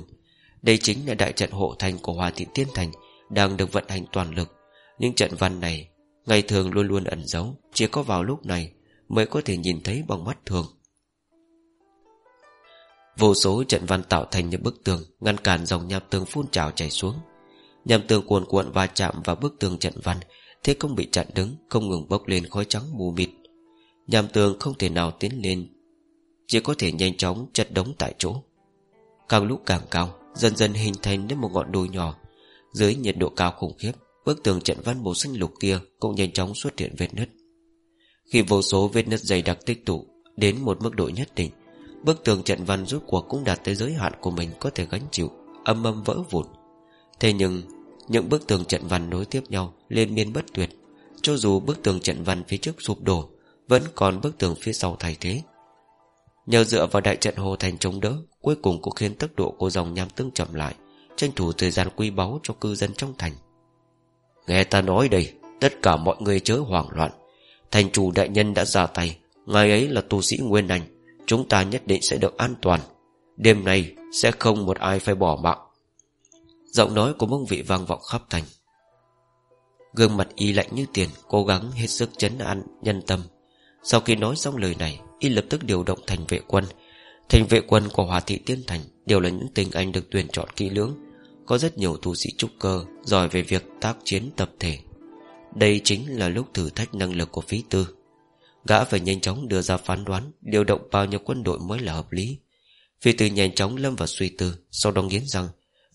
A: đây chính là đại trận hộ thành của Hòa Thị Tiên Thành, Đang được vận hành toàn lực. Nhưng trận văn này, Ngày thường luôn luôn ẩn giấu, Chỉ có vào lúc này Mới có thể nhìn thấy bằng mắt thường. Vô số trận văn tạo thành những bức tường, Ngăn cản dòng nham tường phun trào chảy xuống. Nhằm tường cuồn cuộn va chạm vào bức tường trận văn, Thế không bị chặn đứng, Không ngừng bốc lên khói trắng mù mịt. Nhằm tường không thể nào tiến lên, Chỉ có thể nhanh chóng chật đống tại chỗ. Càng lúc càng cao Dần dần hình thành đến một ngọn đồi nhỏ. Dưới nhiệt độ cao khủng khiếp, Bức tường trận văn màu xanh lục kia Cũng nhanh chóng xuất hiện vết nứt. Khi vô số vết nứt dày đặc tích tụ Đến một mức độ nhất định, Bức tường trận văn rốt cuộc cũng đạt tới giới hạn của mình Có thể gánh chịu, Âm âm vỡ vụn. Thế nhưng, những bức tường trận văn nối tiếp nhau Liên miên bất tuyệt. Cho dù bức tường trận văn phía trước sụp đổ, Vẫn còn bức tường phía sau thay thế. Nhờ dựa vào đại trận hồ thành chống đỡ, Cuối cùng cũng khiến tốc độ của dòng nham tương chậm lại, Tranh thủ thời gian quý báu cho cư dân trong thành. Nghe ta nói đây, Tất cả mọi người chớ hoảng loạn. Thành chủ đại nhân đã ra tay, Ngài ấy là tu sĩ Nguyên Anh, Chúng ta nhất định sẽ được an toàn. Đêm nay sẽ không một ai phải bỏ mạng. Giọng nói của mông vị vang vọng khắp thành. Gương mặt y lạnh như tiền, Cố gắng hết sức chấn an nhân tâm. Sau khi nói xong lời này, Y lập tức điều động thành vệ quân. Thành vệ quân của Hòa Thị Tiên Thành Đều là những tình anh được tuyển chọn kỹ lưỡng, Có rất nhiều tu sĩ trúc cơ, Giỏi về việc tác chiến tập thể. Đây chính là lúc thử thách năng lực của phí tư. Gã phải nhanh chóng đưa ra phán đoán, Điều động bao nhiêu quân đội mới là hợp lý. Phi tư nhanh chóng lâm vào suy tư, Sau đó nghiến rằng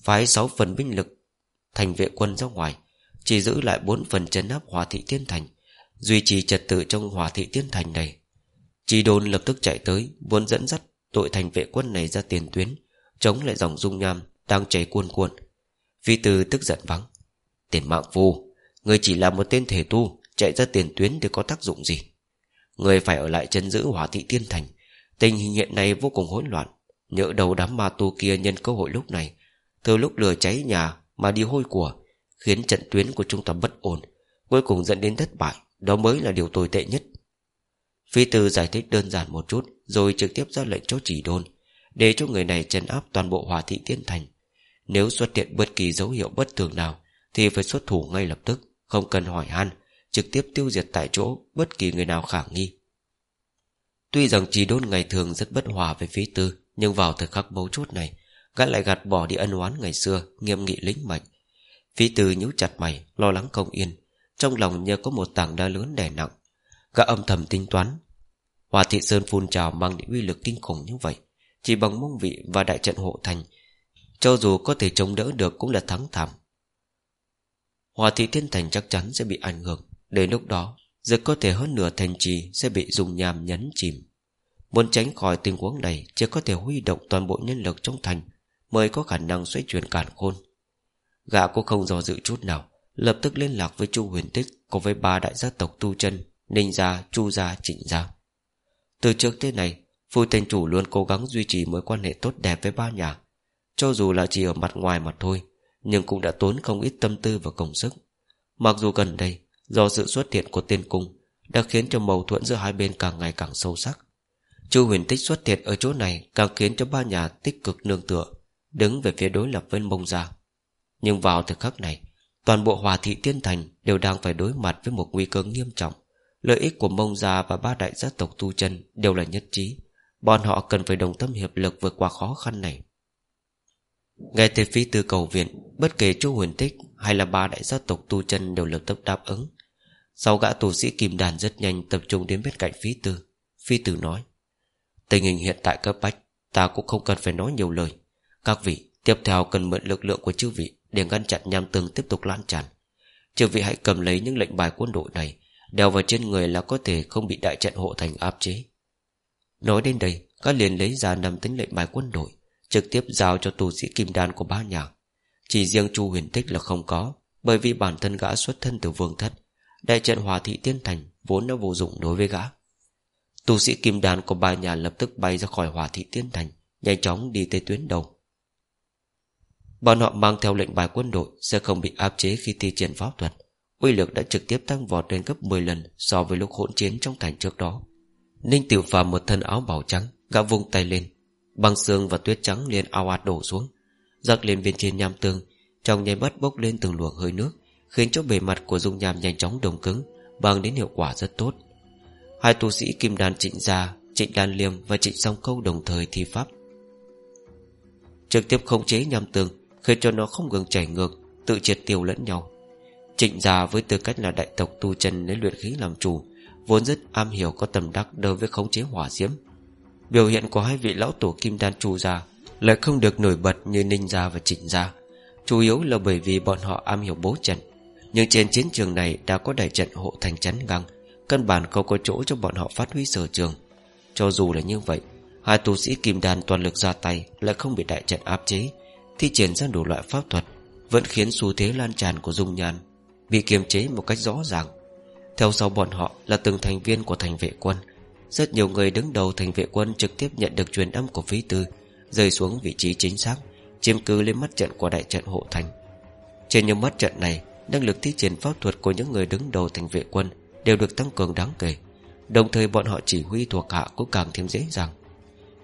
A: Phái 6 phần binh lực Thành vệ quân ra ngoài, Chỉ giữ lại 4 phần chấn áp hòa thị tiên thành. Duy trì trật tự trong hòa thị tiên thành này. Chi đôn lập tức chạy tới, Muốn dẫn dắt đội thành vệ quân này ra tiền tuyến, Chống lại dòng dung nham Đang chảy cuồn cuộn. Phi từ tức giận vắng Tiền mạng phu Người chỉ là một tên thể tu, Chạy ra tiền tuyến thì có tác dụng gì? Người phải ở lại chân giữ hỏa thị tiên thành, Tình hình hiện nay vô cùng hỗn loạn, Nhỡ đầu đám ma tu kia nhân cơ hội lúc này, từ lúc lửa cháy nhà Mà đi hôi của, Khiến trận tuyến của chúng ta bất ổn, Cuối cùng dẫn đến thất bại. Đó mới là điều tồi tệ nhất. Phi tư giải thích đơn giản một chút, Rồi trực tiếp ra lệnh cho chỉ đôn Để cho người này trấn áp toàn bộ hòa thị tiên thành. Nếu xuất hiện bất kỳ dấu hiệu bất thường nào, Thì phải xuất thủ ngay lập tức, Không cần hỏi han, Trực tiếp tiêu diệt tại chỗ Bất kỳ người nào khả nghi. Tuy rằng chỉ đôn ngày thường rất bất hòa với phí tư, Nhưng vào thời khắc bấu chốt này, Gã lại gạt bỏ đi ân oán ngày xưa, Nghiêm nghị lính mạnh Phí từ nhíu chặt mày, Lo lắng không yên trong lòng nhờ có một tảng đá lớn đè nặng. Gã âm thầm tính toán. Hòa thị sơn phun trào mang những uy lực kinh khủng như vậy, Chỉ bằng mông vị và đại trận hộ thành, Cho dù có thể chống đỡ được Cũng là thắng thảm. Hòa thị thiên thành chắc chắn sẽ bị ảnh hưởng Đến lúc đó Rất có thể hơn nửa thành trì Sẽ bị dùng nhàm nhấn chìm. Muốn tránh khỏi tình huống này, Chỉ có thể huy động toàn bộ nhân lực trong thành, Mới có khả năng xoay chuyển cản khôn. Gã cũng không do dự chút nào Lập tức liên lạc với Chu Huyền Tích Cùng với ba đại gia tộc Tu chân Ninh Gia, Chu Gia, Trịnh Gia. Từ trước tới này Phu thành chủ luôn cố gắng duy trì mối quan hệ tốt đẹp với ba nhà. Cho dù là chỉ ở mặt ngoài mà thôi Nhưng cũng đã tốn không ít tâm tư và công sức. Mặc dù gần đây Do sự xuất hiện của tiên cung Đã khiến cho mâu thuẫn giữa hai bên càng ngày càng sâu sắc. Chu huyền tích xuất hiện ở chỗ này Càng khiến cho ba nhà tích cực nương tựa Đứng về phía đối lập với mông gia. Nhưng vào thời khắc này Toàn bộ hòa thị tiên thành Đều đang phải đối mặt với một nguy cơ nghiêm trọng. Lợi ích của mông gia và ba đại gia tộc tu chân Đều là nhất trí. Bọn họ cần phải đồng tâm hiệp lực vượt qua khó khăn này. Nghe thấy phí tư cầu viện, Bất kể chu huyền tích Hay là ba đại gia tộc tu chân đều lập tức đáp ứng. Sau gã tù sĩ kim đàn rất nhanh Tập trung đến bên cạnh phí tư. Phi tử nói, Tình hình hiện tại cấp bách, Ta cũng không cần phải nói nhiều lời. Các vị tiếp theo cần mượn lực lượng của chư vị. Để ngăn chặn nham tương tiếp tục lan tràn. Chư vị hãy cầm lấy những lệnh bài quân đội này, Đeo vào trên người là có thể không bị đại trận hộ thành áp chế. Nói đến đây, Các liền lấy ra năm tính lệnh bài quân đội, Trực tiếp giao cho tù sĩ kim đan của ba nhà. Chỉ riêng chu huyền tích là không có, Bởi vì bản thân gã xuất thân từ vương thất. Đại trận hòa thị tiên thành Vốn đã vô dụng đối với gã. Tu sĩ kim đan của ba nhà lập tức bay ra khỏi hòa thị tiên thành, Nhanh chóng đi tới tuyến đầu. Bọn họ mang theo lệnh bài quân đội Sẽ không bị áp chế khi thi triển pháp thuật. Uy lực đã trực tiếp tăng vọt lên gấp 10 lần So với lúc hỗn chiến trong thành trước đó. Ninh tiểu phàm một thân áo bảo trắng, Gã vung tay lên. Băng xương và tuyết trắng liền ao ạt đổ xuống. Giặc lên bên trên nham tương, Trong nháy mắt bốc lên từng luồng hơi nước, Khiến cho bề mặt của dung nham nhanh chóng đồng cứng Bằng đến hiệu quả rất tốt. Hai tu sĩ kim đàn trịnh gia, Trịnh đàn liêm và trịnh song câu đồng thời thi pháp. Trực tiếp khống chế nham tương Khiến cho nó không ngừng chảy ngược, Tự triệt tiêu lẫn nhau. Trịnh gia với tư cách là đại tộc tu chân Lấy luyện khí làm chủ, Vốn rất am hiểu có tầm đắc đối với khống chế hỏa diễm. Biểu hiện của hai vị lão tổ kim đan chu gia Lại không được nổi bật như ninh gia và trịnh gia, Chủ yếu là bởi vì bọn họ am hiểu bố trận. Nhưng trên chiến trường này đã có đại trận hộ thành chắn ngang, Căn bản không có chỗ cho bọn họ phát huy sở trường. Cho dù là như vậy, Hai tu sĩ kim đan toàn lực ra tay Lại không bị đại trận áp chế. Thi triển ra đủ loại pháp thuật, Vẫn khiến xu thế lan tràn của dung nhan Bị kiềm chế một cách rõ ràng. Theo sau bọn họ là từng thành viên của thành vệ quân. Rất nhiều người đứng đầu thành vệ quân Trực tiếp nhận được truyền âm của phí tư, Rơi xuống vị trí chính xác, Chiếm cứ lên mắt trận của đại trận hộ thành. Trên những mắt trận này, Năng lực thi triển pháp thuật của những người đứng đầu thành vệ quân Đều được tăng cường đáng kể, Đồng thời bọn họ chỉ huy thuộc hạ cũng càng thêm dễ dàng.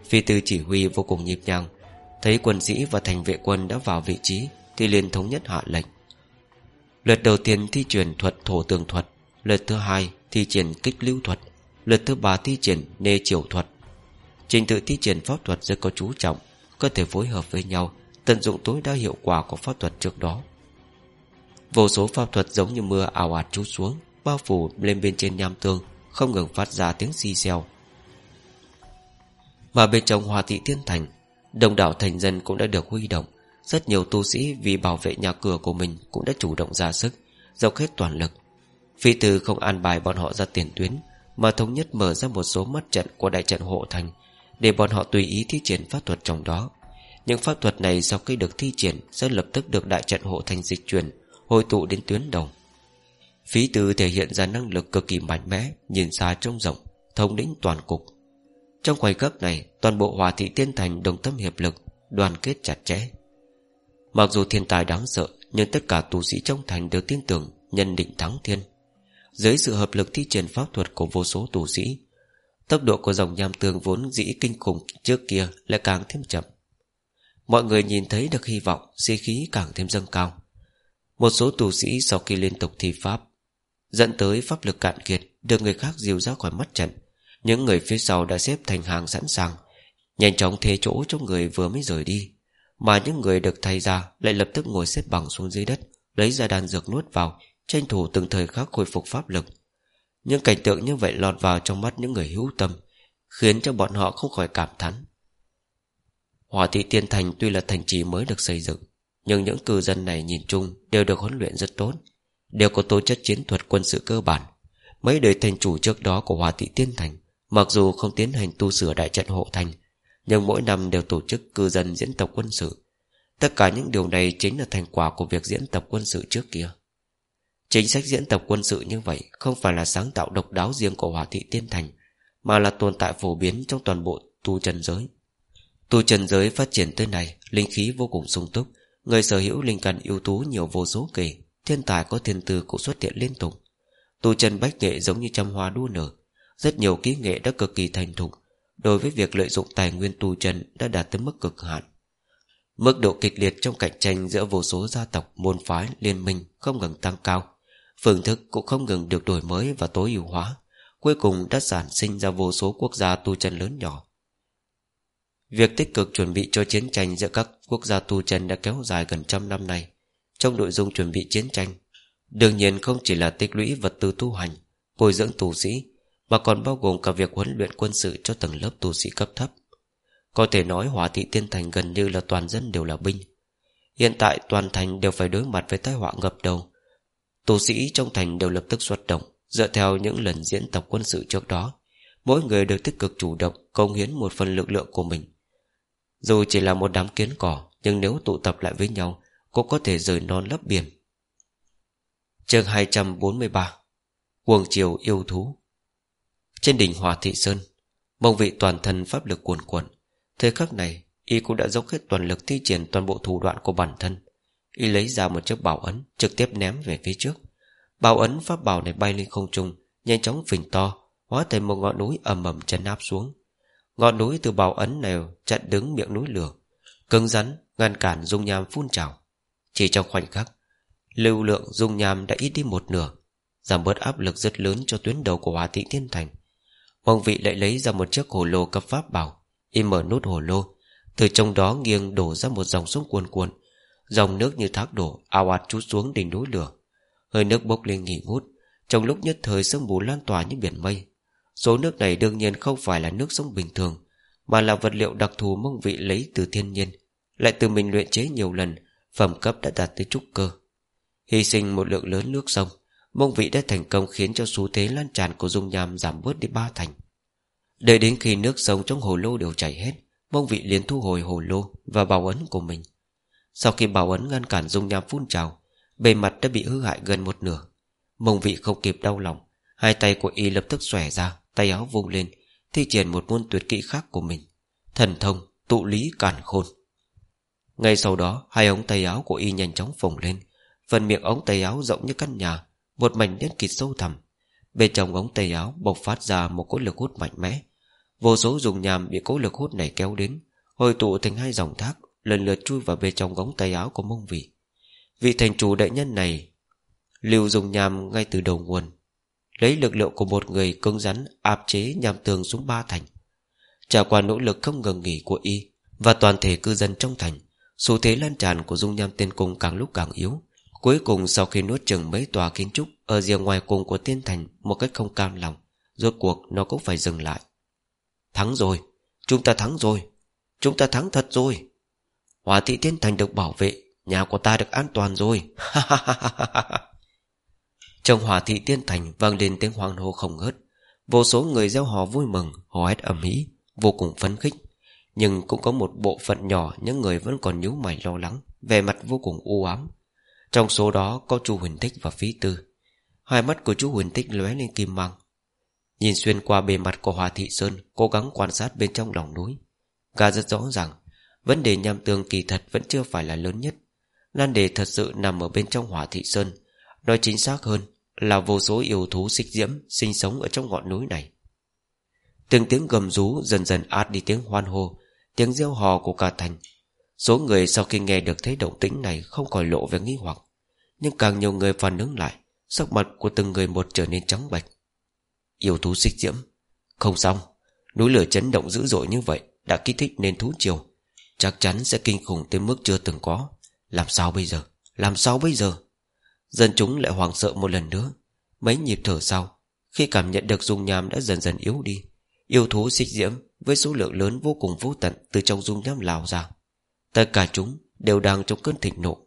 A: Phi tư chỉ huy vô cùng nhịp nhàng Thấy quân sĩ và thành vệ quân đã vào vị trí, Thì liền thống nhất hạ lệnh. Lượt đầu tiên thi truyền thuật thổ tường thuật, Lượt thứ hai thi triển kích lưu thuật, Lượt thứ ba thi triển nê triều thuật. Trình tự thi triển pháp thuật rất có chú trọng, Có thể phối hợp với nhau, Tận dụng tối đa hiệu quả của pháp thuật trước đó. Vô số pháp thuật giống như mưa ảo ạt trút xuống, Bao phủ lên bên trên nham tương, Không ngừng phát ra tiếng xi xèo. Mà bên trong hòa thị thiên thành Đồng đảo thành dân cũng đã được huy động. Rất nhiều tu sĩ vì bảo vệ nhà cửa của mình Cũng đã chủ động ra sức, Dốc hết toàn lực. Phi tử không an bài bọn họ ra tiền tuyến, Mà thống nhất mở ra một số mắt trận Của đại trận hộ thành Để bọn họ tùy ý thi triển pháp thuật trong đó. Những pháp thuật này sau khi được thi triển Sẽ lập tức được đại trận hộ thành dịch chuyển Hồi tụ đến tuyến đầu. Phí tư thể hiện ra năng lực cực kỳ mạnh mẽ, Nhìn xa trông rộng, Thống lĩnh toàn cục. Trong khoảnh khắc này Toàn bộ hòa thị tiên thành đồng tâm hiệp lực Đoàn kết chặt chẽ Mặc dù thiên tài đáng sợ Nhưng tất cả tu sĩ trong thành đều tin tưởng Nhân định thắng thiên Dưới sự hợp lực thi triển pháp thuật của vô số tu sĩ Tốc độ của dòng nham tương vốn dĩ kinh khủng trước kia lại càng thêm chậm. Mọi người nhìn thấy được hy vọng, sĩ khí càng thêm dâng cao. Một số tù sĩ sau khi liên tục thi pháp Dẫn tới pháp lực cạn kiệt Được người khác dìu ra khỏi mắt trận những người phía sau đã xếp thành hàng sẵn sàng. Nhanh chóng thế chỗ cho người vừa mới rời đi. Mà những người được thay ra Lại lập tức ngồi xếp bằng xuống dưới đất, Lấy ra đàn dược nuốt vào, Tranh thủ từng thời khắc khôi phục pháp lực. Những cảnh tượng như vậy lọt vào trong mắt những người hữu tâm, Khiến cho bọn họ không khỏi cảm thán. Hòa thị tiên thành tuy là thành trì mới được xây dựng, Nhưng những cư dân này nhìn chung Đều được huấn luyện rất tốt, Đều có tố chất chiến thuật quân sự cơ bản. Mấy đời thành chủ trước đó của Hòa Thị Tiên Thành Mặc dù không tiến hành tu sửa đại trận hộ thành, Nhưng mỗi năm đều tổ chức cư dân diễn tập quân sự. Tất cả những điều này chính là thành quả của việc diễn tập quân sự trước kia. Chính sách diễn tập quân sự như vậy Không phải là sáng tạo độc đáo riêng của Hòa Thị Tiên Thành, Mà là tồn tại phổ biến trong toàn bộ tu trần giới. Tu trần giới phát triển tới này Linh khí vô cùng sung túc, Người sở hữu linh căn ưu tú nhiều vô số kể, Thiên tài có thiên tư cũng xuất hiện liên tục. Tu trần bách nghệ giống như trăm hoa đua nở rất nhiều kỹ nghệ đã cực kỳ thành thục. Đối với việc lợi dụng tài nguyên tu chân Đã đạt tới mức cực hạn. Mức độ kịch liệt trong cạnh tranh Giữa vô số gia tộc, môn phái, liên minh Không ngừng tăng cao. Phương thức cũng không ngừng được đổi mới và tối ưu hóa. Cuối cùng đã sản sinh ra vô số quốc gia tu chân lớn nhỏ. Việc tích cực chuẩn bị cho chiến tranh giữa các quốc gia tu chân đã kéo dài gần trăm năm nay. Trong nội dung chuẩn bị chiến tranh Đương nhiên không chỉ là tích lũy vật tư tu hành Bồi dưỡng tu sĩ mà còn bao gồm cả việc huấn luyện quân sự cho tầng lớp tu sĩ cấp thấp. Có thể nói hỏa thị tiên thành gần như là toàn dân đều là binh. Hiện tại toàn thành đều phải đối mặt với tai họa ngập đầu. Tu sĩ trong thành đều lập tức xuất động, Dựa theo những lần diễn tập quân sự trước đó. Mỗi người đều tích cực chủ động, Công hiến một phần lực lượng của mình. Dù chỉ là một đám kiến cỏ, Nhưng nếu tụ tập lại với nhau, Cũng có thể rời non lấp biển. Chương 243 Cuồng chiều yêu thú. Trên đỉnh Hòa Thị Sơn, Mông vị toàn thân pháp lực cuồn cuộn, Thời khắc này, Y cũng đã dốc hết toàn lực thi triển toàn bộ thủ đoạn của bản thân. Y lấy ra một chiếc bảo ấn, Trực tiếp ném về phía trước. Bảo ấn pháp bảo này bay lên không trung, Nhanh chóng phình to, Hóa thành một ngọn núi ầm ầm chân áp xuống. Ngọn núi từ bảo ấn này chặn đứng miệng núi lửa, Cứng rắn, ngăn cản dung nham phun trào. Chỉ trong khoảnh khắc, Lưu lượng dung nham đã ít đi một nửa, Giảm bớt áp lực rất lớn cho tuyến đầu của Hòa Thị Thiên Thành. Mong vị lại lấy ra một chiếc hồ lô cấp pháp bảo, Y mở nút hồ lô. Từ trong đó nghiêng đổ ra một dòng sông cuồn cuộn, Dòng nước như thác đổ, Ao ạt trút xuống đỉnh núi lửa. Hơi nước bốc lên nghỉ ngút, Trong lúc nhất thời sương mù lan tỏa như biển mây. Số nước này đương nhiên không phải là nước sông bình thường, Mà là vật liệu đặc thù mong vị lấy từ thiên nhiên, Lại từ mình luyện chế nhiều lần, Phẩm cấp đã đạt tới trúc cơ. Hy sinh một lượng lớn nước sông. Mông vị đã thành công khiến cho xu thế lan tràn của dung nham giảm bớt đi ba thành. Đợi đến khi nước sông trong hồ lô đều chảy hết Mông vị liền thu hồi hồ lô Và bảo ấn của mình. Sau khi bảo ấn ngăn cản dung nham phun trào, Bề mặt đã bị hư hại gần một nửa. Mông vị không kịp đau lòng, Hai tay của y lập tức xòe ra, Tay áo vung lên, Thi triển một môn tuyệt kỹ khác của mình, Thần thông tụ lý cản khôn. Ngay sau đó, Hai ống tay áo của y nhanh chóng phồng lên, Phần miệng ống tay áo rộng như căn nhà một mảnh đen kịt sâu thẳm. Bên trong ống tay áo bộc phát ra một cỗ lực hút mạnh mẽ. Vô số dùng nhàm bị cỗ lực hút này kéo đến Hồi tụ thành hai dòng thác, Lần lượt chui vào bên trong ống tay áo của mông vị. Vị thành chủ đại nhân này Lưu dùng nhàm ngay từ đầu nguồn, Lấy lực lượng của một người cứng rắn Áp chế nhàm tường xuống ba thành. Trả qua nỗ lực không ngừng nghỉ của y Và toàn thể cư dân trong thành, Xu thế lan tràn của dung nham tiên cung càng lúc càng yếu. Cuối cùng sau khi nuốt chừng mấy tòa kiến trúc Ở rìa ngoài cùng của tiên thành Một cách không cam lòng, Rốt cuộc nó cũng phải dừng lại. Thắng rồi, Chúng ta thắng rồi, Chúng ta thắng thật rồi. Hòa thị tiên thành được bảo vệ, Nhà của ta được an toàn rồi. Trong hòa thị tiên thành vang lên tiếng hoang hô không ngớt. Vô số người gieo hò vui mừng, Hò hét ầm ĩ, Vô cùng phấn khích. Nhưng cũng có một bộ phận nhỏ, Những người vẫn còn nhíu mày lo lắng Về mặt vô cùng u ám trong số đó có chú Huỳnh Tích và Phí Tư. Hai mắt của chú Huỳnh Tích lóe lên kim mang. Nhìn xuyên qua bề mặt của Hòa Thị Sơn, Cố gắng quan sát bên trong lòng núi. Gà rất rõ ràng, Vấn đề nham tương kỳ thật vẫn chưa phải là lớn nhất. Nan đề thật sự nằm ở bên trong Hòa Thị Sơn. Nói chính xác hơn Là vô số yêu thú xích diễm Sinh sống ở trong ngọn núi này. Từng tiếng gầm rú dần dần át đi tiếng hoan hô, Tiếng reo hò của cả thành. Số người sau khi nghe được thấy động tĩnh này Không khỏi lộ vẻ nghi hoặc. Nhưng càng nhiều người phản ứng lại, Sắc mặt của từng người một trở nên trắng bệch. Yêu thú xích diễm. Không xong, Núi lửa chấn động dữ dội như vậy Đã kích thích nên thú chiều Chắc chắn sẽ kinh khủng tới mức chưa từng có. Làm sao bây giờ? Làm sao bây giờ? Dân chúng lại hoảng sợ một lần nữa. Mấy nhịp thở sau, Khi cảm nhận được dung nham đã dần dần yếu đi, Yêu thú xích diễm Với số lượng lớn vô cùng vô tận Từ trong dung nham lào ra. Tất cả chúng đều đang trong cơn thịnh nộ.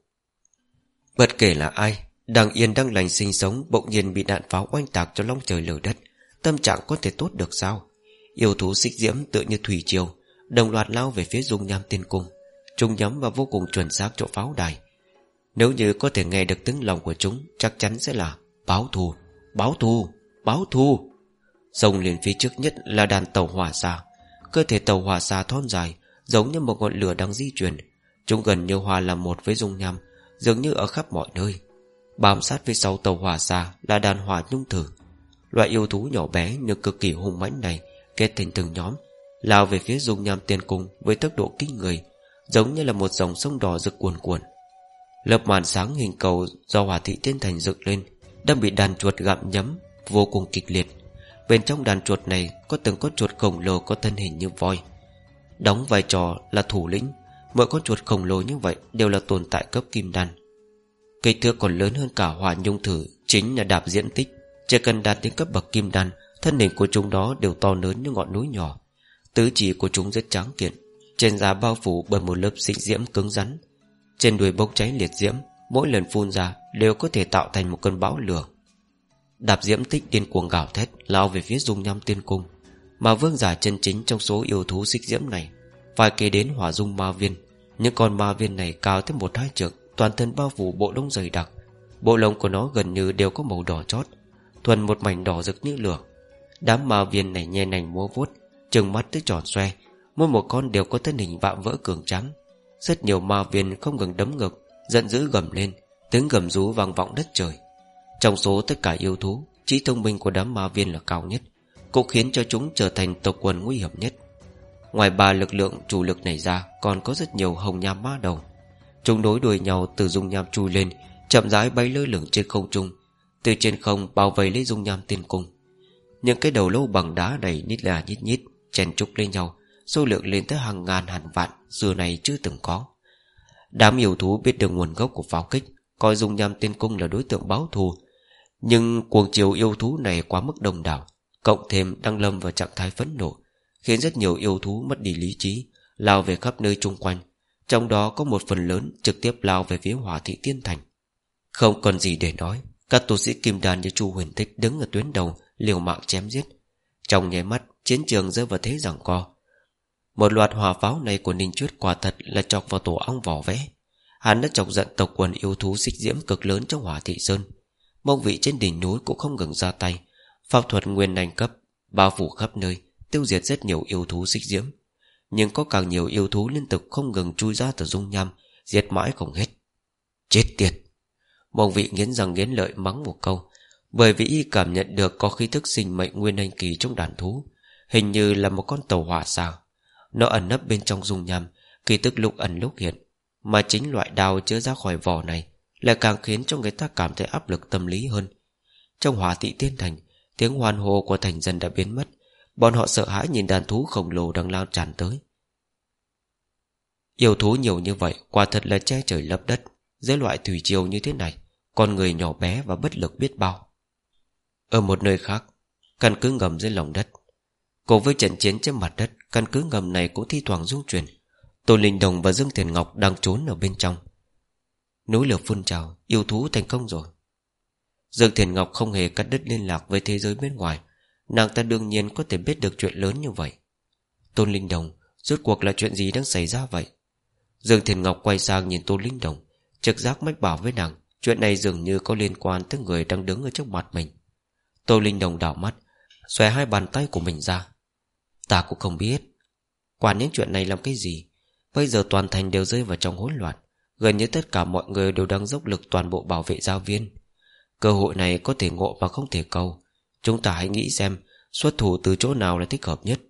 A: Bất kể là ai Đang yên đang lành sinh sống Bỗng nhiên bị đạn pháo oanh tạc cho long trời lở đất. Tâm trạng có thể tốt được sao? Yêu thú xích diễm tựa như thủy triều Đồng loạt lao về phía dung nham tiên cung. Chúng nhắm và vô cùng chuẩn xác chỗ pháo đài. Nếu như có thể nghe được tiếng lòng của chúng Chắc chắn sẽ là Báo thù, báo thù, báo thù. Sông liền phía trước nhất là đàn tàu hỏa xa. Cơ thể tàu hỏa xa thon dài Giống như một ngọn lửa đang di chuyển. Chúng gần như hòa làm một với dung nham. Dường như ở khắp mọi nơi. Bám sát với sau tàu hỏa xa Là đàn hỏa nhung thử. Loại yêu thú nhỏ bé nhưng cực kỳ hung mãnh này, Kết thành từng nhóm, Lao về phía dung nham tiền cung Với tốc độ kinh người, Giống như là một dòng sông đỏ rực cuồn cuộn. Lớp màn sáng hình cầu Do hỏa thị tiên thành dựng lên Đang bị đàn chuột gặm nhấm Vô cùng kịch liệt. Bên trong đàn chuột này Có từng con chuột khổng lồ có thân hình như voi, Đóng vai trò là thủ lĩnh. Mỗi con chuột khổng lồ như vậy Đều là tồn tại cấp kim đan. Cây thước còn lớn hơn cả hỏa nhung thử, Chính là đạp diện tích. Chỉ cần đạt đến cấp bậc kim đan, Thân hình của chúng đó đều to lớn như ngọn núi nhỏ. Tứ chỉ của chúng rất tráng kiện, Trên da bao phủ bởi một lớp xích diễm cứng rắn. Trên đuôi bốc cháy liệt diễm, Mỗi lần phun ra đều có thể tạo thành một cơn bão lửa. Đạp diễm tích điên cuồng gào thét, Lao về phía dung nham tiên cung. Mà vương giả chân chính trong số yêu thú xích diễm này phải kể đến hỏa dung ma viên. Những con ma viên này cao tới một hai trượng, Toàn thân bao phủ bộ lông dày đặc. Bộ lông của nó gần như đều có màu đỏ chót, Thuần một mảnh đỏ rực như lửa. Đám ma viên này nhe nành múa vuốt, Trừng mắt tới tròn xoe. Mỗi một con đều có thân hình vạm vỡ cường trắng Rất nhiều ma viên không ngừng đấm ngực Giận dữ gầm lên, Tiếng gầm rú vang vọng đất trời. Trong số tất cả yêu thú, Trí thông minh của đám ma viên là cao nhất, Cũng khiến cho chúng trở thành tộc quần nguy hiểm nhất. Ngoài ba lực lượng chủ lực này ra, Còn có rất nhiều hồng nham ma đầu. Chúng đối đuổi nhau từ dung nham chui lên, Chậm rãi bay lơ lửng trên không trung, Từ trên không bao vây lấy dung nham tiên cung. Những cái đầu lâu bằng đá đầy nít là nhít nhít Chèn trúc lên nhau, Số lượng lên tới hàng ngàn hàng vạn, Xưa này chưa từng có. Đám yêu thú biết được nguồn gốc của pháo kích, Coi dung nham tiên cung là đối tượng báo thù. Nhưng cuồng chiều yêu thú này quá mức đông đảo, Cộng thêm đang lâm vào trạng thái phẫn nộ Khiến rất nhiều yêu thú mất đi lý trí, Lao về khắp nơi chung quanh. Trong đó có một phần lớn trực tiếp lao về phía hỏa thị tiên thành. Không còn gì để nói, Các tu sĩ kim đàn như Chu Huyền Tích Đứng ở tuyến đầu, liều mạng chém giết. Trong nháy mắt, chiến trường rơi vào thế giằng co. Một loạt hỏa pháo này của Ninh Chuyết quả thật là chọc vào tổ ong vỏ vẽ Hắn đã chọc giận tộc quần yêu thú xích diễm cực lớn trong hỏa thị sơn. Mông vị trên đỉnh núi cũng không ngừng ra tay. Pháp thuật nguyên nành cấp, Bao phủ khắp nơi. Tiêu diệt rất nhiều yêu thú xích diễm. Nhưng có càng nhiều yêu thú liên tục không ngừng chui ra từ dung nham, Diệt mãi không hết. Chết tiệt! Mông vị nghiến răng nghiến lợi mắng một câu, Bởi vì y cảm nhận được có khí thức sinh mệnh nguyên anh kỳ trong đàn thú, Hình như là một con tàu hỏa sao. Nó ẩn nấp bên trong dung nham, Kỳ tức lúc ẩn lúc hiện, Mà chính loại đào chứa ra khỏi vỏ này Lại càng khiến cho người ta cảm thấy áp lực tâm lý hơn. Trong hỏa thị tiên thành, Tiếng hoàn hồ của thành dân đã biến mất. Bọn họ sợ hãi nhìn đàn thú khổng lồ đang lao tràn tới. Yêu thú nhiều như vậy, Quả thật là che trời lấp đất, Dưới loại thủy triều như thế này, Con người nhỏ bé và bất lực biết bao. Ở một nơi khác, Căn cứ ngầm dưới lòng đất, Cùng với trận chiến trên mặt đất, Căn cứ ngầm này cũng thi thoảng rung chuyển. Tô Linh Đồng và Dương Tiền Ngọc đang trốn ở bên trong. Núi lửa phun trào, Yêu thú thành công rồi. Dương Thiền Ngọc không hề cắt đứt liên lạc với thế giới bên ngoài Nàng ta đương nhiên có thể biết được chuyện lớn như vậy. Tôn Linh Đồng, Rốt cuộc là chuyện gì đang xảy ra vậy? Dương Thiền Ngọc quay sang nhìn Tôn Linh Đồng, Trực giác mách bảo với nàng, Chuyện này dường như có liên quan tới người đang đứng ở trước mặt mình. Tôn Linh Đồng đảo mắt, Xòe hai bàn tay của mình ra. Ta cũng không biết. Quản những chuyện này làm cái gì? Bây giờ toàn thành đều rơi vào trong hỗn loạn. Gần như tất cả mọi người đều đang dốc lực toàn bộ bảo vệ giáo viên. Cơ hội này có thể ngộ và không thể cầu. Chúng ta hãy nghĩ xem, Xuất thủ từ chỗ nào là thích hợp nhất.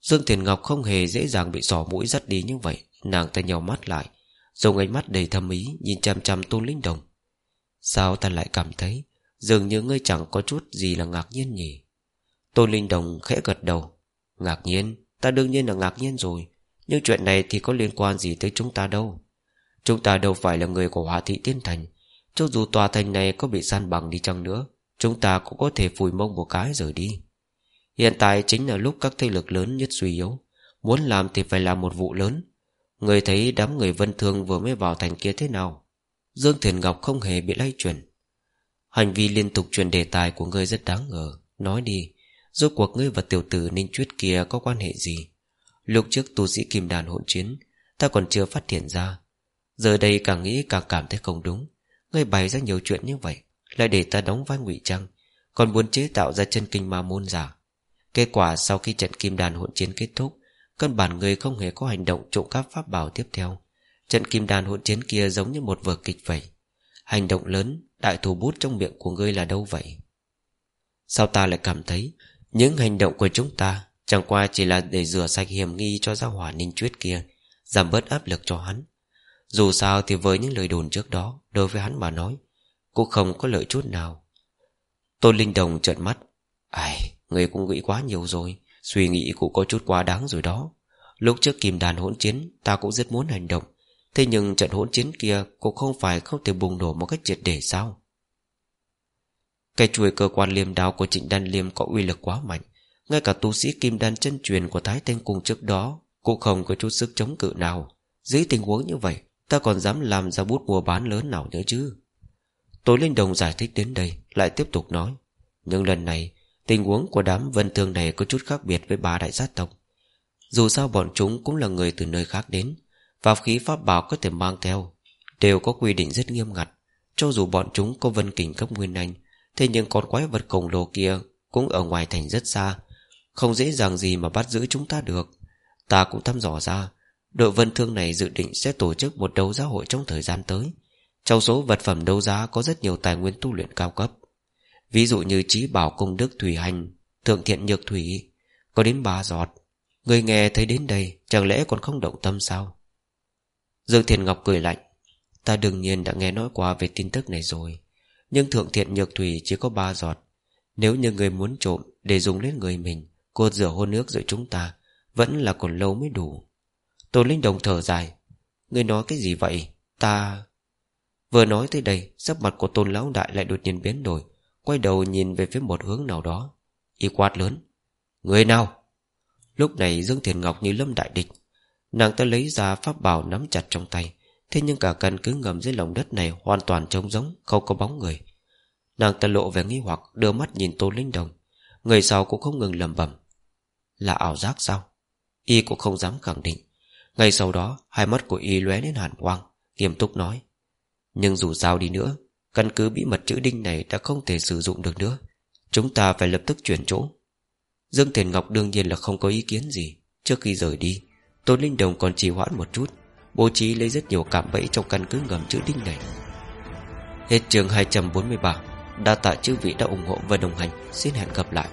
A: Dương Thiền Ngọc không hề dễ dàng bị sỏ mũi dắt đi như vậy. Nàng ta nhau mắt lại, Dùng ánh mắt đầy thâm ý Nhìn chăm chăm Tôn Linh Đồng. Sao ta lại cảm thấy Dường như ngươi chẳng có chút gì là ngạc nhiên nhỉ? Tôn Linh Đồng khẽ gật đầu. Ngạc nhiên? Ta đương nhiên là ngạc nhiên rồi. Nhưng chuyện này thì có liên quan gì tới chúng ta đâu. Chúng ta đâu phải là người của Hòa Thị Tiên Thành. Cho dù tòa thành này có bị san bằng đi chăng nữa Chúng ta cũng có thể phủi mông một cái rồi đi. Hiện tại chính là lúc các thế lực lớn nhất suy yếu. Muốn làm thì phải làm một vụ lớn. Người thấy đám người vân thương vừa mới vào thành kia thế nào? Dương Thiền Ngọc không hề bị lay chuyển. Hành vi liên tục chuyển đề tài của ngươi rất đáng ngờ. Nói đi, Rốt cuộc ngươi và tiểu tử Ninh Chuyết kia có quan hệ gì? Lúc trước tu sĩ kim đàn hỗn chiến, Ta còn chưa phát hiện ra. Giờ đây càng nghĩ càng cảm thấy không đúng. Ngươi bày ra nhiều chuyện như vậy lại để ta đóng vai ngụy trang, Còn muốn chế tạo ra chân kinh ma môn giả. Kết quả sau khi trận kim đàn hỗn chiến kết thúc, Căn bản người không hề có hành động trộm cắp pháp bảo tiếp theo. Trận kim đàn hỗn chiến kia giống như một vở kịch vậy. Hành động lớn, Đại thủ bút trong miệng của ngươi là đâu vậy? Sao ta lại cảm thấy Những hành động của chúng ta Chẳng qua chỉ là để rửa sạch hiểm nghi cho gia hỏa ninh chuyết kia, Giảm bớt áp lực cho hắn? Dù sao thì với những lời đồn trước đó, Đối với hắn mà nói cũng không có lợi chút nào. Tôn Linh Đồng trợn mắt. Ai, người cũng nghĩ quá nhiều rồi. Suy nghĩ cũng có chút quá đáng rồi đó. Lúc trước kìm đàn hỗn chiến Ta cũng rất muốn hành động. Thế nhưng trận hỗn chiến kia Cũng không phải không thể bùng nổ một cách triệt để sao? Cái chuôi cơ quan liêm đao của trịnh đan liêm Có uy lực quá mạnh. Ngay cả tu sĩ kim đan chân truyền của Thái Thanh cùng trước đó Cũng không có chút sức chống cự nào. Dưới tình huống như vậy Ta còn dám làm ra bút mua bán lớn nào nữa chứ? Tối Linh Đồng giải thích đến đây, Lại tiếp tục nói. Nhưng lần này, Tình huống của đám vân thương này có chút khác biệt với ba đại sát tộc. Dù sao bọn chúng cũng là người từ nơi khác đến Và khí pháp bảo có thể mang theo, Đều có quy định rất nghiêm ngặt. Cho dù bọn chúng có vân kình cấp nguyên anh, Thế nhưng con quái vật khổng lồ kia Cũng ở ngoài thành rất xa. Không dễ dàng gì mà bắt giữ chúng ta được. Ta cũng thăm dò ra, Đội vân thương này dự định sẽ tổ chức một đấu giá hội trong thời gian tới. Trong số vật phẩm đấu giá có rất nhiều tài nguyên tu luyện cao cấp. Ví dụ như trí bảo công đức thủy hành, Thượng thiện nhược thủy, Có đến ba giọt. Người nghe thấy đến đây, Chẳng lẽ còn không động tâm sao? Dương Thiền Ngọc cười lạnh, Ta đương nhiên đã nghe nói qua về tin tức này rồi, Nhưng thượng thiện nhược thủy chỉ có ba giọt. Nếu như người muốn trộm Để dùng lên người mình Cô rửa hôn nước giữa chúng ta, Vẫn là còn lâu mới đủ. Tô Linh Đồng thở dài Người nói cái gì vậy? Ta Vừa nói tới đây, Sắc mặt của tôn lão đại lại đột nhiên biến đổi, Quay đầu nhìn về phía một hướng nào đó. Y quát lớn, Người nào? Lúc này Dương Thiền Ngọc như lâm đại địch, Nàng ta lấy ra pháp bảo nắm chặt trong tay, Thế nhưng cả căn cứ ngầm dưới lòng đất này Hoàn toàn trống giống Không có bóng người. Nàng ta lộ vẻ nghi hoặc, Đưa mắt nhìn Tô Linh Đồng, Người sau cũng không ngừng lầm bẩm, Là ảo giác sao? Y cũng không dám khẳng định. Ngay sau đó, Hai mắt của Y lóe lên hàn quang, Nghiêm túc nói nhưng dù sao đi nữa, Căn cứ bí mật chữ đinh này đã không thể sử dụng được nữa. Chúng ta phải lập tức chuyển chỗ. Dương Thiền Ngọc đương nhiên là không có ý kiến gì. Trước khi rời đi, Tôn Linh Đồng còn trì hoãn một chút, Bố trí lấy rất nhiều cạm bẫy trong căn cứ ngầm chữ đinh này. Hết chương 243 Đa tạ chư vị đã ủng hộ và đồng hành. Xin hẹn gặp lại.